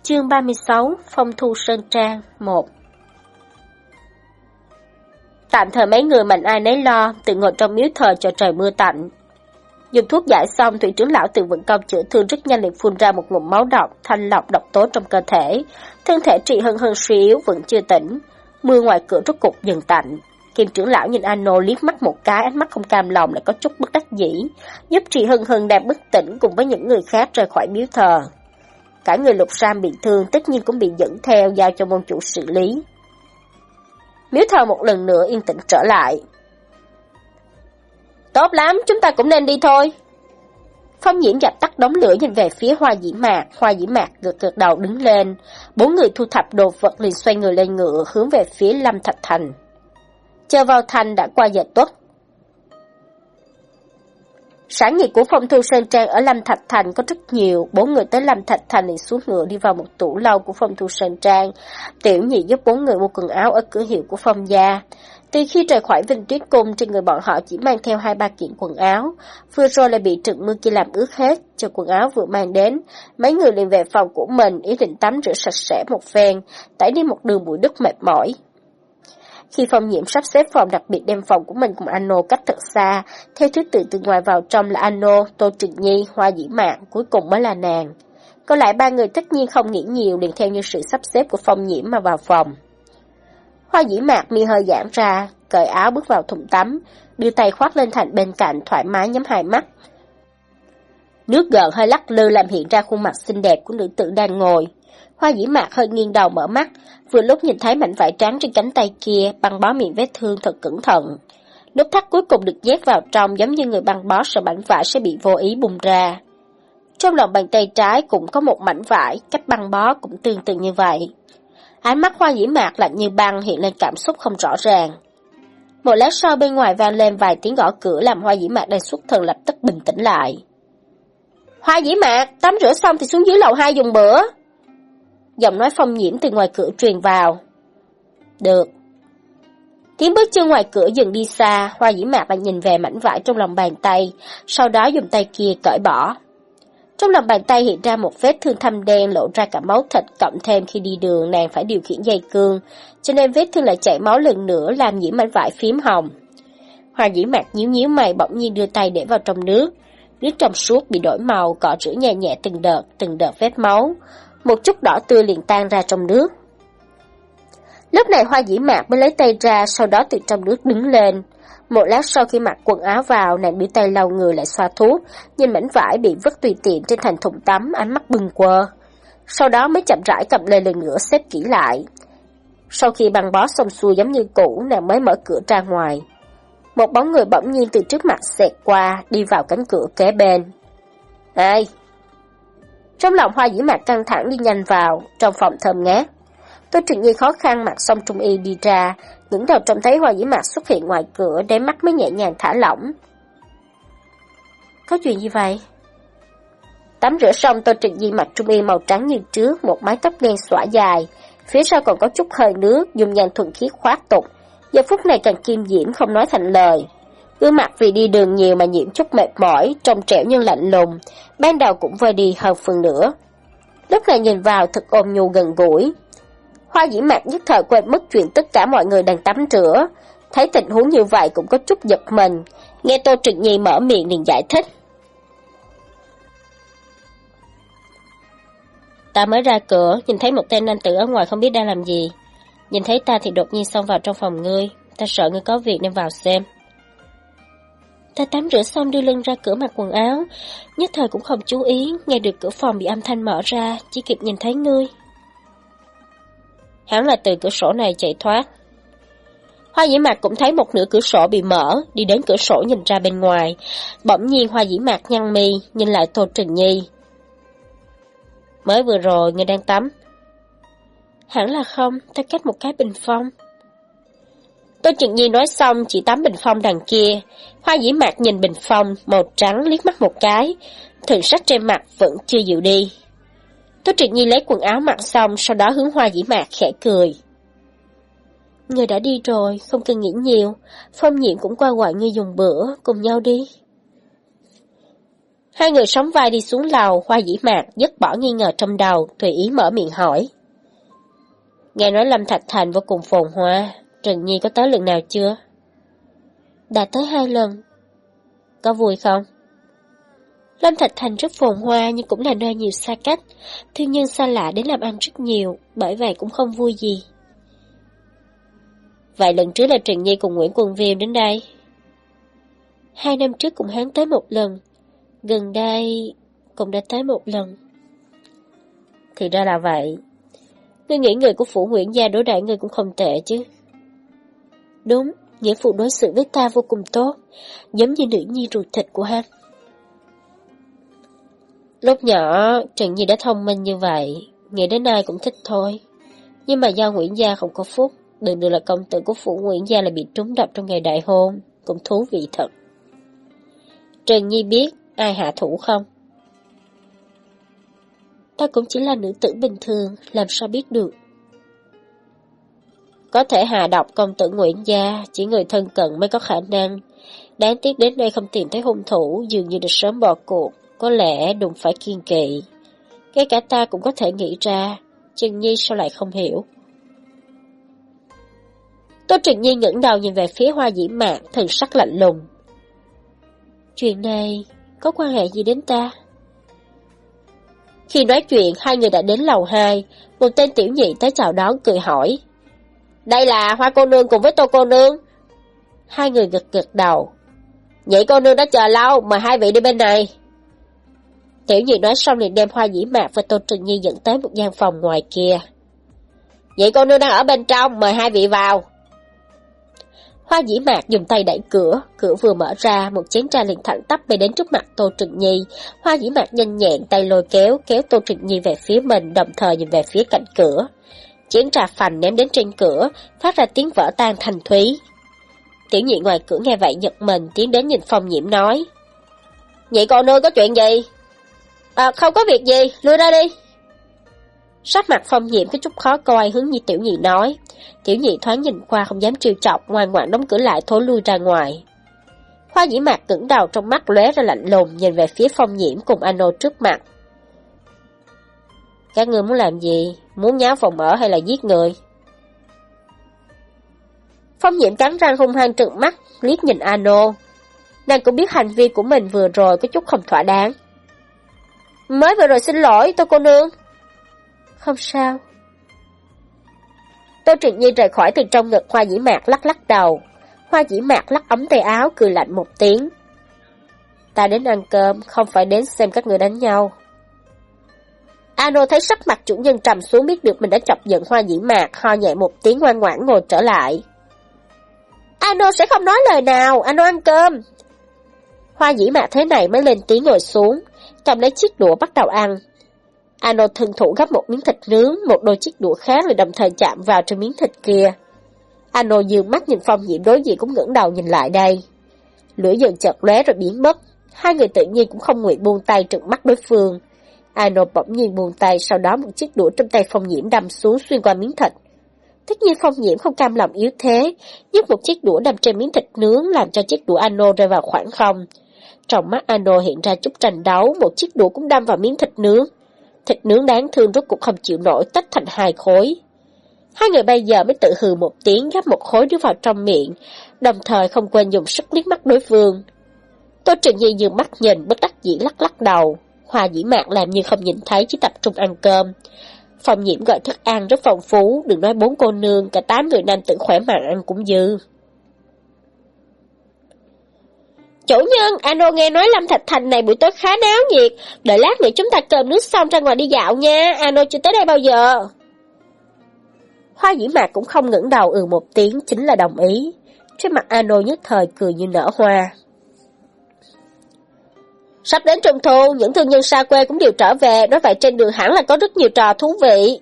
S1: Chương 36 Phong Thu Sơn Trang 1
S2: Tạm thời mấy người mạnh ai nấy lo, tự ngồi trong miếu thờ cho trời mưa tạnh. Dùng thuốc giải xong, thủy trưởng lão từ vận công chữa thương rất nhanh liền phun ra một ngụm máu độc, thanh lọc độc tố trong cơ thể. Thân thể trị hân hân suy yếu vẫn chưa tỉnh. Mưa ngoài cửa rốt cục dần tạnh. Kim trưởng lão nhìn Ano liếc mắt một cái, ánh mắt không cam lòng lại có chút bất đắc dĩ, giúp Trị Hân Hân đang bất tỉnh cùng với những người khác rời khỏi miếu thờ. Cả người lục sam bị thương tất nhiên cũng bị dẫn theo giao cho môn chủ xử lý. Miếu thờ một lần nữa yên tĩnh trở lại. Tốt lắm, chúng ta cũng nên đi thôi. Phong nhiễm dập tắt đống lửa nhìn về phía hoa dĩ mạc, hoa dĩ mạc gật gật đầu đứng lên. Bốn người thu thập đồ vật liền xoay người lên ngựa hướng về phía Lâm Thạch Thành. Chờ vào thành đã qua giờ tuất. sáng ngày của phong thu Sơn Trang ở Lâm Thạch Thành có rất nhiều, bốn người tới Lâm Thạch Thành liền xuống ngựa đi vào một tủ lâu của phong thu Sơn Trang. Tiểu nhị giúp bốn người mua quần áo ở cửa hiệu của phong gia. Từ khi rời khỏi Vinh Tuyết Cung, trên người bọn họ chỉ mang theo hai ba kiện quần áo. Vừa rồi lại bị trận mưa kia làm ướt hết, cho quần áo vừa mang đến. Mấy người liền về phòng của mình, ý định tắm rửa sạch sẽ một phen, tẩy đi một đường bụi đất mệt mỏi. Khi phong nhiễm sắp xếp phòng đặc biệt đem phòng của mình cùng Ano cách thật xa, theo thứ tự từ ngoài vào trong là Ano, Tô Trịnh Nhi, Hoa Dĩ mạng, cuối cùng mới là nàng. Còn lại ba người tất nhiên không nghĩ nhiều liền theo như sự sắp xếp của phong nhiễm mà vào phòng. Hoa dĩ mạc mi hơi giãn ra, cởi áo bước vào thùng tắm, đưa tay khoác lên thành bên cạnh thoải mái nhắm hai mắt. Nước gợn hơi lắc lư làm hiện ra khuôn mặt xinh đẹp của nữ tử đang ngồi. Hoa dĩ mạc hơi nghiêng đầu mở mắt, vừa lúc nhìn thấy mảnh vải trắng trên cánh tay kia, băng bó miệng vết thương thật cẩn thận. Nút thắt cuối cùng được nhét vào trong giống như người băng bó sợ mảnh vải sẽ bị vô ý bùng ra. Trong lòng bàn tay trái cũng có một mảnh vải, cách băng bó cũng tương tự như vậy. Ánh mắt hoa dĩ mạc lạnh như băng hiện lên cảm xúc không rõ ràng. Một lát sau bên ngoài vang lên vài tiếng gõ cửa làm hoa dĩ mạc đang xuất thần lập tức bình tĩnh lại. Hoa dĩ mạc, tắm rửa xong thì xuống dưới lầu hai dùng bữa. Giọng nói phong nhiễm từ ngoài cửa truyền vào. Được. Tiếng bước chân ngoài cửa dừng đi xa, hoa dĩ mạc lại nhìn về mảnh vải trong lòng bàn tay, sau đó dùng tay kia cởi bỏ. Trong lòng bàn tay hiện ra một vết thương thâm đen lộ ra cả máu thịt cộng thêm khi đi đường nàng phải điều khiển dây cương, cho nên vết thương lại chảy máu lần nữa làm nhiễm mảnh vải phím hồng. Hoa dĩ mạc nhíu nhíu mày bỗng nhiên đưa tay để vào trong nước. Nước trong suốt bị đổi màu, cọ rửa nhẹ nhẹ từng đợt, từng đợt vết máu. Một chút đỏ tươi liền tan ra trong nước. Lúc này hoa dĩ mạc mới lấy tay ra, sau đó từ trong nước đứng lên. Một lát sau khi mặc quần áo vào, nàng biểu tay lau người lại xoa thuốc, nhìn mảnh vải bị vứt tùy tiện trên thành thùng tắm, ánh mắt bừng quơ. Sau đó mới chậm rãi cầm lên lần nữa xếp kỹ lại. Sau khi băng bó xong xuôi giống như cũ, nàng mới mở cửa ra ngoài. Một bóng người bỗng nhiên từ trước mặt xẹt qua, đi vào cánh cửa kế bên. Ai? Trong lòng hoa dĩ mạc căng thẳng đi nhanh vào, trong phòng thơm ngát. Tôi trực nhiên khó khăn mặc xong trung y đi ra, những đầu trông thấy hoa dĩ mạc xuất hiện ngoài cửa, để mắt mới nhẹ nhàng thả lỏng. Có chuyện gì vậy? Tắm rửa xong Tô Trịnh Nhi mặc trung y màu trắng như trước, một mái tóc đen xõa dài, phía sau còn có chút hơi nước, dùng nhan thuần khiết khoát tục. Giờ phút này càng kim diễm không nói thành lời. Gương mặt vì đi đường nhiều mà nhiễm chút mệt mỏi, trông trẻo nhưng lạnh lùng, ban đầu cũng vơi đi hơn phần nữa. Lúc này nhìn vào thật ôm nhu gần gũi, Hoa dĩ mạc nhất thời quên mất chuyện tất cả mọi người đang tắm rửa. Thấy tình huống như vậy cũng có chút giật mình. Nghe Tô Trực Nhi mở miệng liền giải thích. Ta mới ra cửa, nhìn thấy một tên nam tử ở ngoài không biết đang làm gì. Nhìn thấy ta thì đột nhiên xông vào trong phòng ngươi. Ta sợ ngươi có việc nên vào xem. Ta tắm rửa xong đưa lưng ra cửa mặc quần áo. Nhất thời cũng không chú ý, nghe được cửa phòng bị âm thanh mở ra, chỉ kịp nhìn thấy ngươi hắn là từ cửa sổ này chạy thoát. Hoa dĩ mạc cũng thấy một nửa cửa sổ bị mở, đi đến cửa sổ nhìn ra bên ngoài. Bỗng nhiên hoa dĩ mạc nhăn mi, nhìn lại Tô Trình Nhi. Mới vừa rồi, người đang tắm. Hẳn là không, ta cách một cái bình phong. Tô Trình Nhi nói xong chỉ tắm bình phong đằng kia. Hoa dĩ mạc nhìn bình phong, màu trắng liếc mắt một cái. Thường sách trên mặt vẫn chưa dịu đi. Tô Triệt Nhi lấy quần áo mặc xong, sau đó hướng hoa dĩ mạc khẽ cười. Người đã đi rồi, không cần nghĩ nhiều. Phong nhiệm cũng qua gọi ngươi dùng bữa, cùng nhau đi. Hai người sóng vai đi xuống lầu, hoa dĩ mạc dứt bỏ nghi ngờ trong đầu, tùy ý mở miệng hỏi. Nghe nói Lâm Thạch Thành vô cùng phồn hoa, Trần Nhi có tới lần nào chưa? Đã tới hai lần. Có vui không? Lâm Thạch Thành rất phồn hoa nhưng cũng là nơi nhiều xa cách, thương nhân xa lạ đến làm ăn rất nhiều, bởi vậy cũng không vui gì. Vậy lần trước là Trần Nhi cùng Nguyễn Quân Viêm đến đây. Hai năm trước cũng hắn tới một lần, gần đây cũng đã tới một lần. Thì ra là vậy. Ngươi nghĩ người của phủ Nguyễn Gia đối đại ngươi cũng không tệ chứ. Đúng, nghĩa phụ đối xử với ta vô cùng tốt, giống như nữ nhi ruột thịt của hắn. Lúc nhỏ, Trần Nhi đã thông minh như vậy, nghĩ đến nay cũng thích thôi. Nhưng mà do Nguyễn Gia không có phúc, đừng được là công tử của phủ Nguyễn Gia lại bị trúng độc trong ngày đại hôn, cũng thú vị thật. Trần Nhi biết ai hạ thủ không? Ta cũng chỉ là nữ tử bình thường, làm sao biết được. Có thể hạ độc công tử Nguyễn Gia, chỉ người thân cận mới có khả năng. Đáng tiếc đến đây không tìm thấy hung thủ, dường như được sớm bỏ cuộc. Có lẽ đụng phải kiên kỵ. Ngay cả ta cũng có thể nghĩ ra, Trần Nhi sao lại không hiểu. Tô Trần Nhi ngẩng đầu nhìn về phía hoa dĩ mạn, thần sắc lạnh lùng. Chuyện này có quan hệ gì đến ta? Khi nói chuyện, hai người đã đến lầu hai, một tên tiểu nhị tới chào đón cười hỏi. Đây là hoa cô nương cùng với tô cô nương. Hai người gật gật đầu. Nhị cô nương đã chờ lâu, mời hai vị đi bên này. Tiểu nhị nói xong liền đem hoa dĩ mạc và Tôn Trừng Nhi dẫn tới một gian phòng ngoài kia. Vậy cô nương đang ở bên trong, mời hai vị vào. Hoa dĩ mạc dùng tay đẩy cửa, cửa vừa mở ra, một chén trà liền thẳng tắp bay đến trước mặt Tô Trừng Nhi. Hoa dĩ mạc nhanh nhẹn tay lôi kéo, kéo Tô Trừng Nhi về phía mình, đồng thời nhìn về phía cạnh cửa. Chén trà phành ném đến trên cửa, phát ra tiếng vỡ tan thành thúy. Tiểu nhị ngoài cửa nghe vậy giật mình, tiến đến nhìn phòng nhiễm nói. Nhị cô nương có chuyện gì? À, không có việc gì, lui ra đi. Sắc mặt phong nhiễm có chút khó coi hướng như tiểu nhị nói. Tiểu nhị thoáng nhìn qua không dám trêu chọc, ngoan ngoãn đóng cửa lại thối lui ra ngoài. khoa dĩ mạc cứng đầu trong mắt lóe ra lạnh lùng nhìn về phía phong nhiễm cùng Ano trước mặt. Các ngươi muốn làm gì? Muốn nháo phòng ở hay là giết người? Phong nhiễm cắn răng hung hăng trợn mắt, liếc nhìn Ano. Nàng cũng biết hành vi của mình vừa rồi có chút không thỏa đáng. Mới vừa rồi xin lỗi, tôi cô nương. Không sao. Tô Trịnh Nhi rời khỏi từ trong ngực Hoa Dĩ Mạc lắc lắc đầu. Hoa Dĩ Mạc lắc ấm tay áo cười lạnh một tiếng. Ta đến ăn cơm, không phải đến xem các người đánh nhau. Ano thấy sắc mặt chủ nhân trầm xuống biết được mình đã chọc giận Hoa Dĩ Mạc, ho nhẹ một tiếng ngoan ngoãn ngồi trở lại. Ano sẽ không nói lời nào, Ano ăn cơm. Hoa Dĩ Mạc thế này mới lên tiếng ngồi xuống, cầm lấy chiếc đũa bắt đầu ăn. Ano thân thủ gấp một miếng thịt nướng, một đôi chiếc đũa khác rồi đồng thời chạm vào trên miếng thịt kia. Ano dường mắt nhìn phong diễm đối diện cũng ngẩng đầu nhìn lại đây. Lửa dần chợt lóe rồi biến mất, hai người tự nhiên cũng không nguyện buông tay trừng mắt đối phương. Ano bỗng nhiên buông tay, sau đó một chiếc đũa trong tay phong nhiễm đâm xuống xuyên qua miếng thịt. Tất nhiên phong nhiễm không cam lòng yếu thế, nhấc một chiếc đũa đâm trên miếng thịt nướng làm cho chiếc đũa Ano rơi vào khoảng không. Trong mắt Ano hiện ra chút tranh đấu, một chiếc đũa cũng đâm vào miếng thịt nướng. Thịt nướng đáng thương rốt cũng không chịu nổi tách thành hai khối. Hai người bây giờ mới tự hừ một tiếng gắp một khối đưa vào trong miệng, đồng thời không quên dùng sức liếc mắt đối phương. Tô Trịnh Nhi dường mắt nhìn bất đắc dĩ lắc lắc đầu. Hoa dĩ mạc làm như không nhìn thấy chỉ tập trung ăn cơm. Phòng nhiễm gọi thức ăn rất phong phú, đừng nói bốn cô nương, cả tám người nam tử khỏe mạnh ăn cũng dư. Chủ nhân, Ano nghe nói Lâm Thạch Thành này buổi tối khá náo nhiệt, đợi lát nữa chúng ta cơm nước xong ra ngoài đi dạo nha, Ano chưa tới đây bao giờ. Hoa dĩ mạc cũng không ngẩng đầu ừ một tiếng, chính là đồng ý. Trên mặt Ano nhất thời cười như nở hoa. Sắp đến trung thu, những thương nhân xa quê cũng đều trở về, nói vậy trên đường hẳn là có rất nhiều trò thú vị.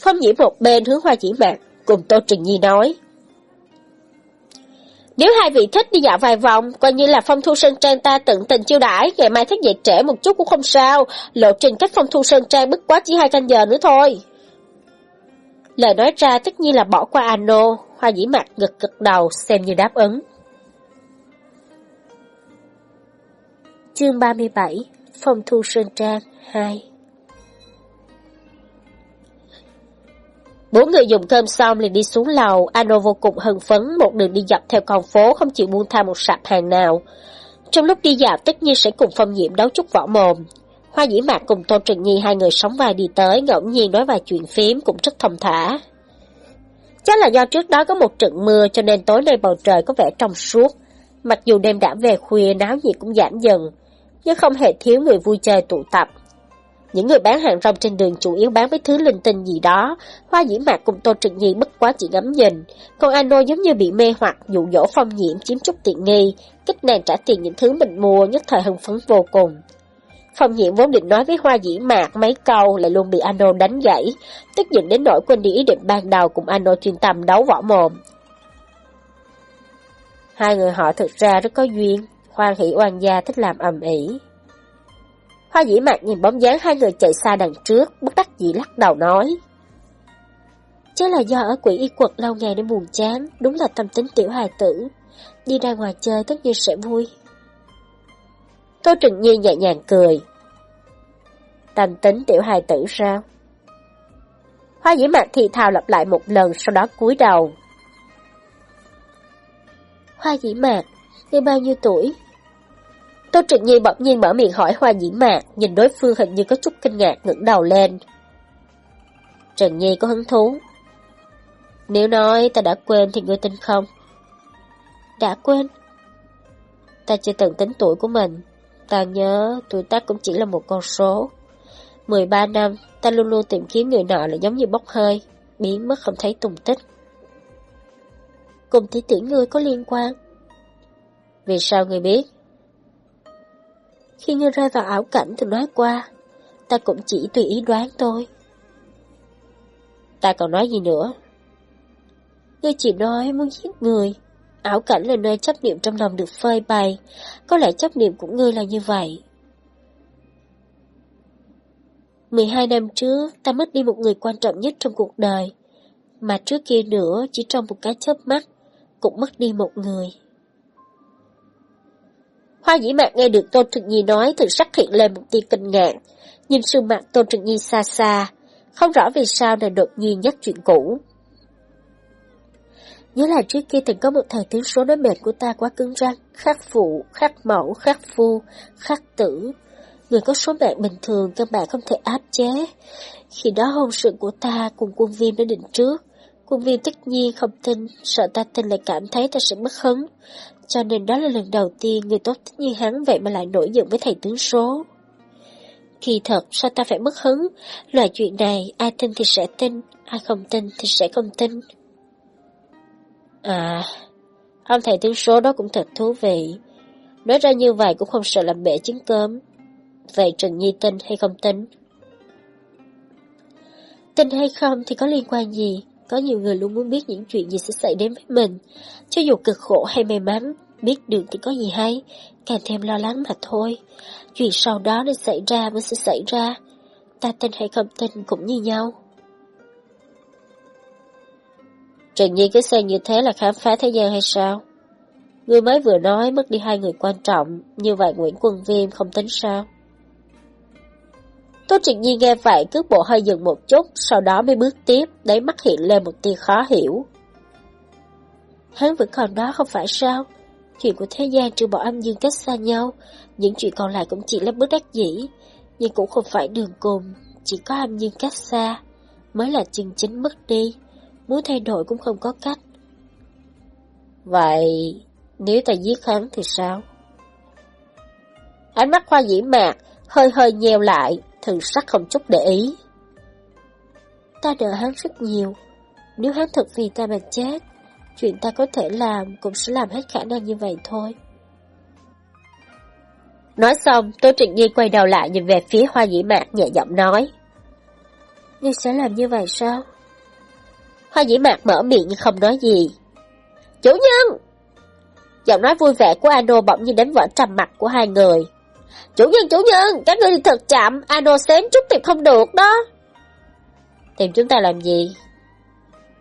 S2: Phong dĩ một bên hướng hoa dĩ mạc, cùng Tô Trình Nhi nói. Nếu hai vị thích đi dạo vài vòng, coi như là phong thu sơn trang ta tận tình chiêu đãi, ngày mai thức dậy trễ một chút cũng không sao, lộ trình cách phong thu sơn trang bất quá chỉ hai canh giờ nữa thôi. Lời nói ra tất nhiên là bỏ qua Ano, hoa dĩ mặt gật gật đầu xem như đáp ứng. Chương 37 Phong thu sơn trang 2 Bốn người dùng cơm xong liền đi xuống lầu, Ano vô cùng hân phấn, một đường đi dọc theo con phố không chịu buông tha một sạp hàng nào. Trong lúc đi dạo tất nhiên sẽ cùng phong nhiễm đấu chút võ mồm. Hoa dĩ mạc cùng Tôn Trừng Nhi hai người sống vai đi tới, ngẫu nhiên nói vài chuyện phím cũng rất thông thả. Chắc là do trước đó có một trận mưa cho nên tối nay bầu trời có vẻ trong suốt. Mặc dù đêm đã về khuya náo nhiệt cũng giảm dần, nhưng không hề thiếu người vui chơi tụ tập. Những người bán hàng rong trên đường chủ yếu bán mấy thứ linh tinh gì đó, hoa dĩ mạc cùng Tô Trịnh Nhi bất quá chỉ ngắm nhìn, còn Ano giống như bị mê hoặc dụ dỗ phong nhiễm chiếm chút tiện nghi, kích nàng trả tiền những thứ mình mua nhất thời hưng phấn vô cùng. Phong nhiễm vốn định nói với hoa dĩ mạc mấy câu lại luôn bị Ano đánh gãy, tức giận đến nỗi quên đi ý định ban đầu cùng Ano chuyên tâm đấu võ mồm. Hai người họ thực ra rất có duyên, hoan hỷ oan gia thích làm ầm ĩ. Hoa dĩ mạc nhìn bóng dáng hai người chạy xa đằng trước, bất đắc dĩ lắc đầu nói. Chứ là do ở quỷ y quật lâu ngày nên buồn chán, đúng là tâm tính tiểu hài tử. Đi ra ngoài chơi tất nhiên sẽ vui. Tô Trừng Nhi nhẹ nhàng cười. Tâm tính tiểu hài tử sao? Hoa dĩ mạc thì thào lặp lại một lần, sau đó cúi đầu. Hoa dĩ mạc, ngươi bao nhiêu tuổi? Tô Trịnh Nhi bỗng nhiên mở miệng hỏi Hoa Nhĩ Mạc, nhìn đối phương hình như có chút kinh ngạc ngẩng đầu lên. Trần Nhi có hứng thú. Nếu nói ta đã quên thì ngươi tin không? Đã quên. Ta chưa từng tính tuổi của mình. Ta nhớ tuổi tác cũng chỉ là một con số. 13 năm, ta luôn luôn tìm kiếm người nọ là giống như bốc hơi, biến mất không thấy tung tích.
S1: cùng tỷ tỷ ngươi có liên quan.
S2: Vì sao ngươi biết?
S1: Khi ngươi rơi vào ảo cảnh thì nói qua, ta cũng chỉ tùy ý đoán thôi.
S2: Ta còn nói gì nữa?
S1: Ngươi chỉ nói muốn giết người. Ảo cảnh là nơi chấp niệm trong lòng được phơi bày. Có lẽ chấp niệm của ngươi là như vậy. 12 năm trước, ta mất đi một người quan trọng nhất trong cuộc đời. Mà trước kia nữa, chỉ trong một cái chớp mắt, cũng mất đi một người.
S2: Hoa dĩ mạc nghe được Tôn Trực Nhi nói từ sắc hiện lên một tia kinh ngạc, nhìn sương mặt Tôn Trực Nhi xa xa, không rõ vì sao lại đột nhiên nhắc chuyện cũ.
S1: Nhớ là trước kia từng có một thời tiếng số nói mệt của ta quá cứng rắn, khắc phụ, khắc mẫu, khắc phu, khắc tử. Người có số mạng bình thường các bạn không thể áp chế. Khi đó hôn sự của ta cùng quân viêm đã định trước. Quân viêm tất nhiên không tin, sợ ta tin lại cảm thấy ta sẽ mất hứng. Cho nên đó là lần đầu tiên người tốt thích như hắn vậy mà lại nổi giận với thầy tướng số. Kỳ thật, sao ta phải mất hứng? Loại chuyện này, ai tin thì sẽ tin, ai không tin thì sẽ không tin.
S2: À, ông thầy tướng số đó cũng thật thú vị. Nói ra như vậy cũng không sợ làm bể trứng cơm. Vậy Trần Nhi tin hay không tin?
S1: Tin hay không thì có liên quan gì? Có nhiều người luôn muốn biết những chuyện gì sẽ xảy đến với mình. Cho dù cực khổ hay may mắn, biết được thì có gì hay, càng thêm lo lắng mà thôi. Chuyện sau đó nên xảy ra mới sẽ xảy ra. Ta tin hay không tin cũng như nhau.
S2: Trần Nhi cứ xem như thế là khám phá thế gian hay sao? người mới vừa nói mất đi hai người quan trọng, như vậy Nguyễn Quân Viêm không tính sao? Tô Trịnh Nhi nghe vậy cước bộ hơi dừng một chút, sau đó mới bước tiếp, đáy mắt hiện lên một tia khó hiểu.
S1: Hắn vẫn còn đó không phải sao? Chuyện của thế gian trừ bỏ âm dương cách xa nhau, những chuyện còn lại cũng chỉ là bước đắc dĩ, nhưng cũng không phải đường cùng, chỉ có âm dương cách xa, mới là chân chính mất đi, muốn thay đổi cũng không có cách.
S2: Vậy, nếu ta giết hắn thì sao? Ánh mắt hoa dĩ mạc, hơi hơi nheo lại, thần sắc không chút để ý.
S1: Ta đợi hắn rất nhiều, nếu hắn thật vì ta mà chết, chuyện ta có thể làm cũng sẽ làm hết khả năng như vậy thôi.
S2: Nói xong, Tô Trịnh Nhi quay đầu lại nhìn về phía hoa dĩ mạc nhẹ giọng nói.
S1: Ngươi sẽ làm như vậy sao?
S2: Hoa dĩ mạc mở miệng nhưng không nói gì. Chủ nhân! Giọng nói vui vẻ của Ano bỗng như đánh vỡ trầm mặt của hai người. Chủ nhân, chủ nhân, các ngươi thật chậm, Ano xém chút tìm không được đó. Tìm chúng ta làm gì?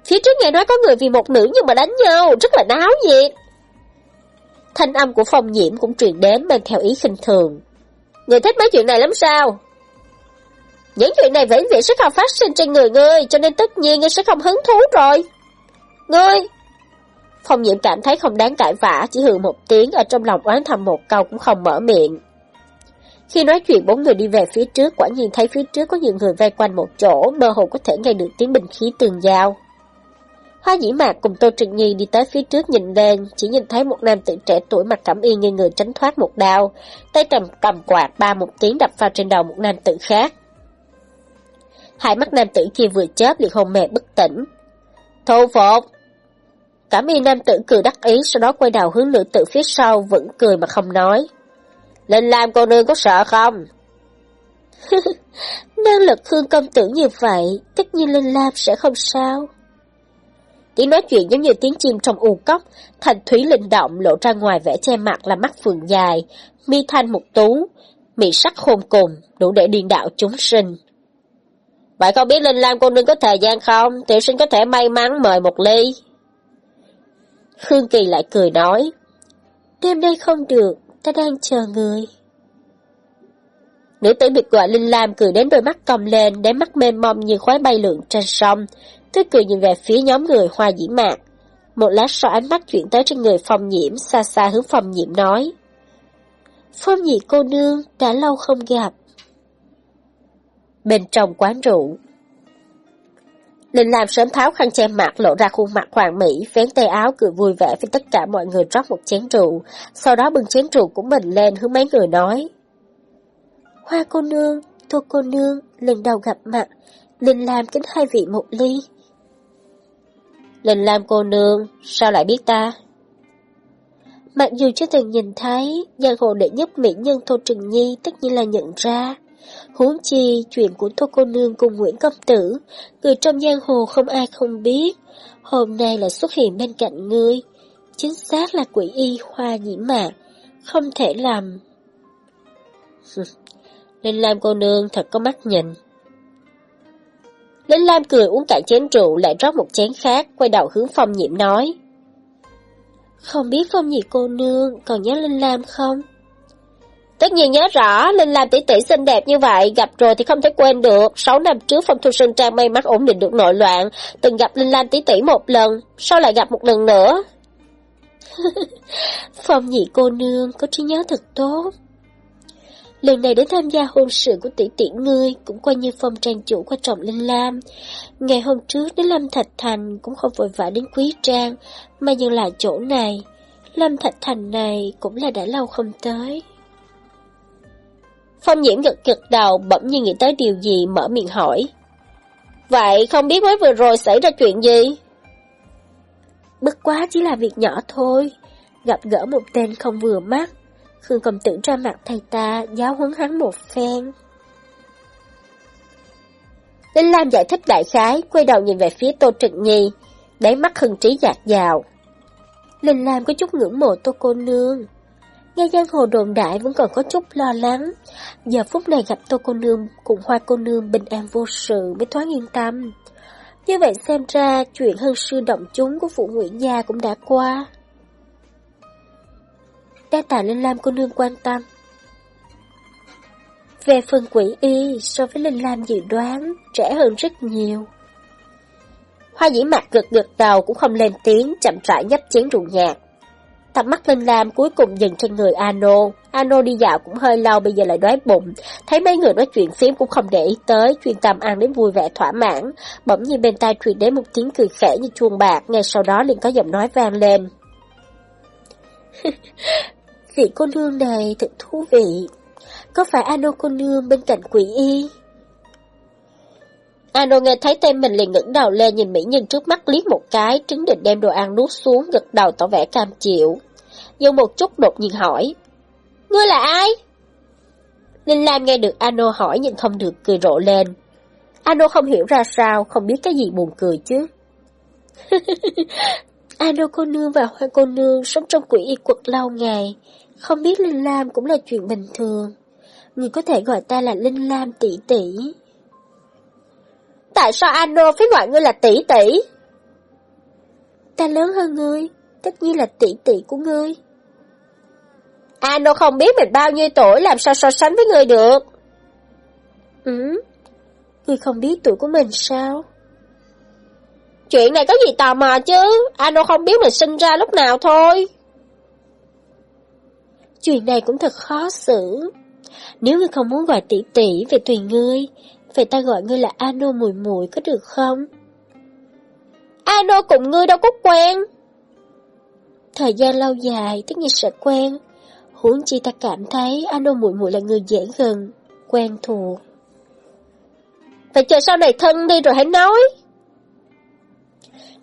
S2: Phía trước nghe nói có người vì một nữ nhưng mà đánh nhau, rất là náo nhiệt. Thanh âm của phong nhiễm cũng truyền đến mang theo ý khinh thường. Người thích mấy chuyện này lắm sao? Những chuyện này vĩnh viễn sẽ không phát sinh trên người ngươi, cho nên tất nhiên ngươi sẽ không hứng thú rồi. Ngươi! Phong nhiễm cảm thấy không đáng cãi vã, chỉ hừ một tiếng ở trong lòng oán thầm một câu cũng không mở miệng. Khi nói chuyện bốn người đi về phía trước, quả nhiên thấy phía trước có nhiều người vây quanh một chỗ, mơ hồ có thể nghe được tiếng bình khí tường giao. Hoa dĩ mạc cùng Tô Trịnh Nhi đi tới phía trước nhìn lên, chỉ nhìn thấy một nam tử trẻ tuổi mặt cẩm y như người tránh thoát một đao, tay cầm cầm quạt ba một tiếng đập vào trên đầu một nam tử khác. Hai mắt nam tử kia vừa chớp liền hôn mê bất tỉnh. Thu phục! Cẩm y nam tử cười đắc ý, sau đó quay đầu hướng nữ tử phía sau, vẫn cười mà không nói. Linh Lam cô nương có sợ không? (laughs)
S1: Năng lực Khương công tử như vậy, tất nhiên Linh Lam sẽ không sao.
S2: Tiếng nói chuyện giống như tiếng chim trong u cốc, thành thúy linh động lộ ra ngoài vẻ che mặt là mắt phượng dài, mi thanh một tú, mị sắc khôn cùng, đủ để điên đạo chúng sinh. Vậy không biết Linh Lam cô nương có thời gian không? Tiểu sinh có thể may mắn mời một ly.
S1: Khương Kỳ lại cười nói, Đêm nay không được, ta đang chờ người.
S2: Nữ tử biệt gọi Linh Lam cười đến đôi mắt cong lên, đến mắt mênh mông như khói bay lượn trên sông, Tôi cười nhìn về phía nhóm người hoa dĩ mạc. Một lát sau ánh mắt chuyển tới trên người phòng nhiễm, xa xa hướng phòng nhiễm nói.
S1: Phong nhị cô nương, đã lâu không gặp.
S2: Bên trong quán rượu. Linh làm sớm tháo khăn che mặt lộ ra khuôn mặt hoàng mỹ, vén tay áo cười vui vẻ với tất cả mọi người rót một chén rượu, sau đó bưng chén rượu của mình lên hướng mấy người nói.
S1: Hoa cô nương, tô cô nương, lần đầu gặp mặt, Linh làm kính hai vị một ly.
S2: Linh Lam cô nương, sao lại biết ta?
S1: Mặc dù chưa từng nhìn thấy, giang hồ đệ nhất mỹ nhân Tô Trừng Nhi tất nhiên là nhận ra. Huống chi, chuyện của Tô Cô Nương cùng Nguyễn Công Tử, người trong giang hồ không ai không biết. Hôm nay là xuất hiện bên cạnh ngươi. Chính xác là quỷ y hoa nhiễm mạng, không thể làm. (laughs)
S2: Linh Lam cô nương thật có mắt nhìn. Linh Lam cười uống cạn chén rượu lại rót một chén khác, quay đầu hướng phong nhiễm nói.
S1: Không biết phong nhị cô nương còn nhớ Linh Lam không?
S2: Tất nhiên nhớ rõ, Linh Lam tỷ tỷ xinh đẹp như vậy, gặp rồi thì không thể quên được. Sáu năm trước Phong Thu Sơn Trang may mắn ổn định được nội loạn, từng gặp Linh Lam tỷ tỷ một lần, sau lại gặp một lần nữa? (laughs)
S1: Phong nhị cô nương có trí nhớ thật tốt. Lần này đến tham gia hôn sự của tỷ tỷ ngươi cũng coi như phong trang chủ quan trọng Linh Lam. Ngày hôm trước đến Lâm Thạch Thành cũng không vội vã đến Quý Trang, mà dừng lại chỗ này. Lâm Thạch Thành này cũng là đã lâu không tới.
S2: Phong nhiễm gật gật đầu bỗng nhiên nghĩ tới điều gì mở miệng hỏi. Vậy không biết mới vừa rồi xảy ra chuyện gì?
S1: Bất quá chỉ là việc nhỏ thôi, gặp gỡ một tên không vừa mắt, Khương công tử ra mặt thầy ta giáo huấn hắn một phen.
S2: Linh Lam giải thích đại khái, quay đầu nhìn về phía Tô Trịnh Nhi, đáy mắt hưng trí dạt dào.
S1: Linh Lam có chút ngưỡng mộ Tô Cô Nương. Nghe giang hồ đồn đại vẫn còn có chút lo lắng. Giờ phút này gặp Tô Cô Nương cùng Hoa Cô Nương bình an vô sự mới thoáng yên tâm. Như vậy xem ra chuyện hân sư động chúng của phụ Nguyễn Gia cũng đã qua. Đa tạ Linh Lam cô nương quan tâm. Về phần quỷ y, so với Linh Lam dự đoán, trẻ hơn rất nhiều.
S2: Hoa dĩ mặt gật gật đầu cũng không lên tiếng, chậm rãi nhấp chén rượu nhạt. Tầm mắt Linh Lam cuối cùng dừng trên người Ano. Ano đi dạo cũng hơi lâu bây giờ lại đói bụng. Thấy mấy người nói chuyện phím cũng không để ý tới, chuyên tâm ăn đến vui vẻ thỏa mãn. Bỗng nhiên bên tai truyền đến một tiếng cười khẽ như chuông bạc, ngay sau đó liền có giọng nói vang lên. (laughs)
S1: Vị cô nương này thật thú vị. Có phải Ano cô nương bên cạnh quỷ y?
S2: Ano nghe thấy tên mình liền ngẩng đầu lên nhìn mỹ nhân trước mắt liếc một cái, trứng định đem đồ ăn nuốt xuống, gật đầu tỏ vẻ cam chịu. Dừng một chút đột nhiên hỏi. Ngươi là ai? Linh Lam nghe được Ano hỏi nhưng không được cười rộ lên. Ano không hiểu ra sao, không biết cái gì buồn cười chứ. (laughs)
S1: Ano cô nương và Hoa cô nương sống trong quỷ y quật lâu ngày, không biết Linh Lam cũng là chuyện bình thường. Người có thể gọi ta là Linh Lam tỷ tỷ.
S2: Tại sao Ano phải gọi ngươi là tỷ tỷ?
S1: Ta lớn hơn ngươi, tất nhiên là tỷ tỷ của ngươi.
S2: Ano không biết mình bao nhiêu tuổi làm sao so sánh với ngươi được.
S1: Ừ, ngươi không biết tuổi của mình sao?
S2: Chuyện này có gì tò mò chứ, Ano không biết mình sinh ra lúc nào thôi.
S1: Chuyện này cũng thật khó xử. Nếu ngươi không muốn gọi tỷ tỷ về tùy ngươi, vậy ta gọi ngươi là Ano mùi mùi có được không?
S2: Ano cùng ngươi đâu có quen.
S1: Thời gian lâu dài tất nhiên sẽ quen. Huống chi ta cảm thấy Ano muội muội là người dễ gần, quen thuộc.
S2: phải chờ sau này thân đi rồi hãy nói.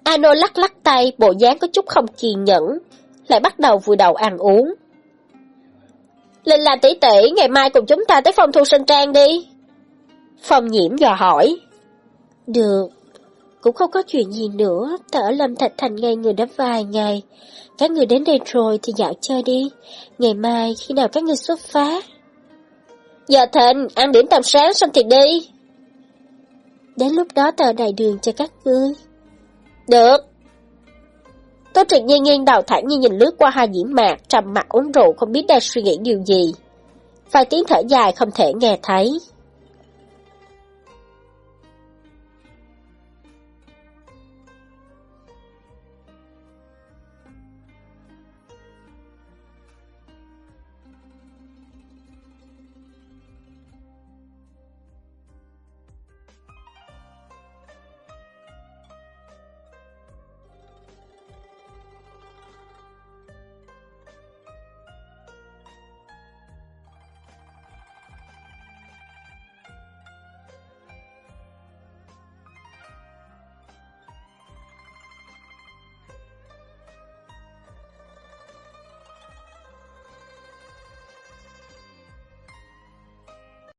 S2: Ano lắc lắc tay, bộ dáng có chút không kiên nhẫn, lại bắt đầu vùi đầu ăn uống. Linh là tỷ tỷ, ngày mai cùng chúng ta tới phòng thu sinh trang đi. Phòng nhiễm dò hỏi.
S1: Được, cũng không có chuyện gì nữa, ta ở Lâm Thạch Thành ngay người đã vài ngày. Các người đến đây rồi thì dạo chơi đi, ngày mai khi nào các người xuất phát?
S2: Giờ thịnh, ăn điểm tầm sáng xong thì đi.
S1: Đến lúc đó tờ đại đường cho các ngươi.
S2: Được. Tô Triệt Nhi nghiêng đầu thẳng như nhìn lướt qua hai diễm mạc, trầm mặt uống rượu không biết đang suy nghĩ điều gì. Vài tiếng thở dài không thể nghe thấy.